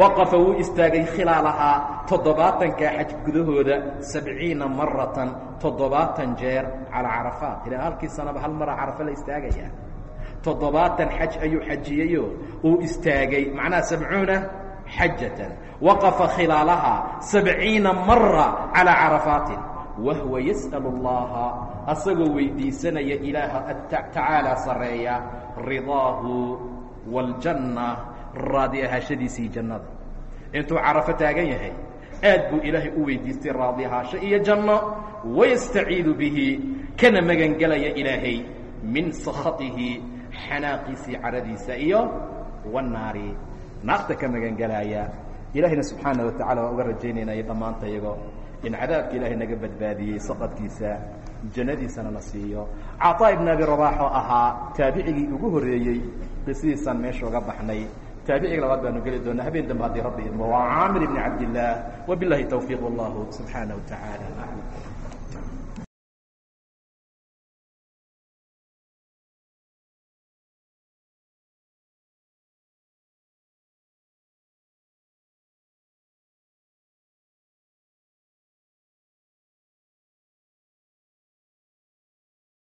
Waqafa wuu istaagay khilaalahaa toddobaatankaa xaj gudahooda sabciina maratan toddobaatan jeer calaa carafaat. Ilaa halkii sanaba hal mara carafa la istaagaya toddobaatan xaj ayuu xajiyeyo uu istaagay macnaha sabcuuna xajatan waqafa khilaalahaa sabciina mara calaa carafaatin wahwa yas'al اllaha asagoo weydiisanaya ilaaha tacaala sareeya ridaahu wاljanna raadi ahaashadiisii jannada. Intuu carafo taagan yahay aad buu ilaahay u weydiistay raadi ahaasho iyo janno wayastaciidu bihi kana magangelaya ilaahay min sakhatihi xanaaqiisii caradiisa iyo wanaari naarta ka magangelaya ilaahayna subxaana wa tacala waa uga rajaynaynaya dhammaanta iyago. In cadaabka ilaahay naga badbaadiyey saqadkiisa jannadiisana na siiyo. Caطaa ibn abi rabax oo ahaa taabicigii ugu horreeyey qisadiisaan meesha uga baxnay. Taabiciga labaad baanu geli doonaa. Habeen dambe haddii rabbi idmo waa caamir ibn cabd illaah wabilahi towfiiq allahu subxaana wa tacaala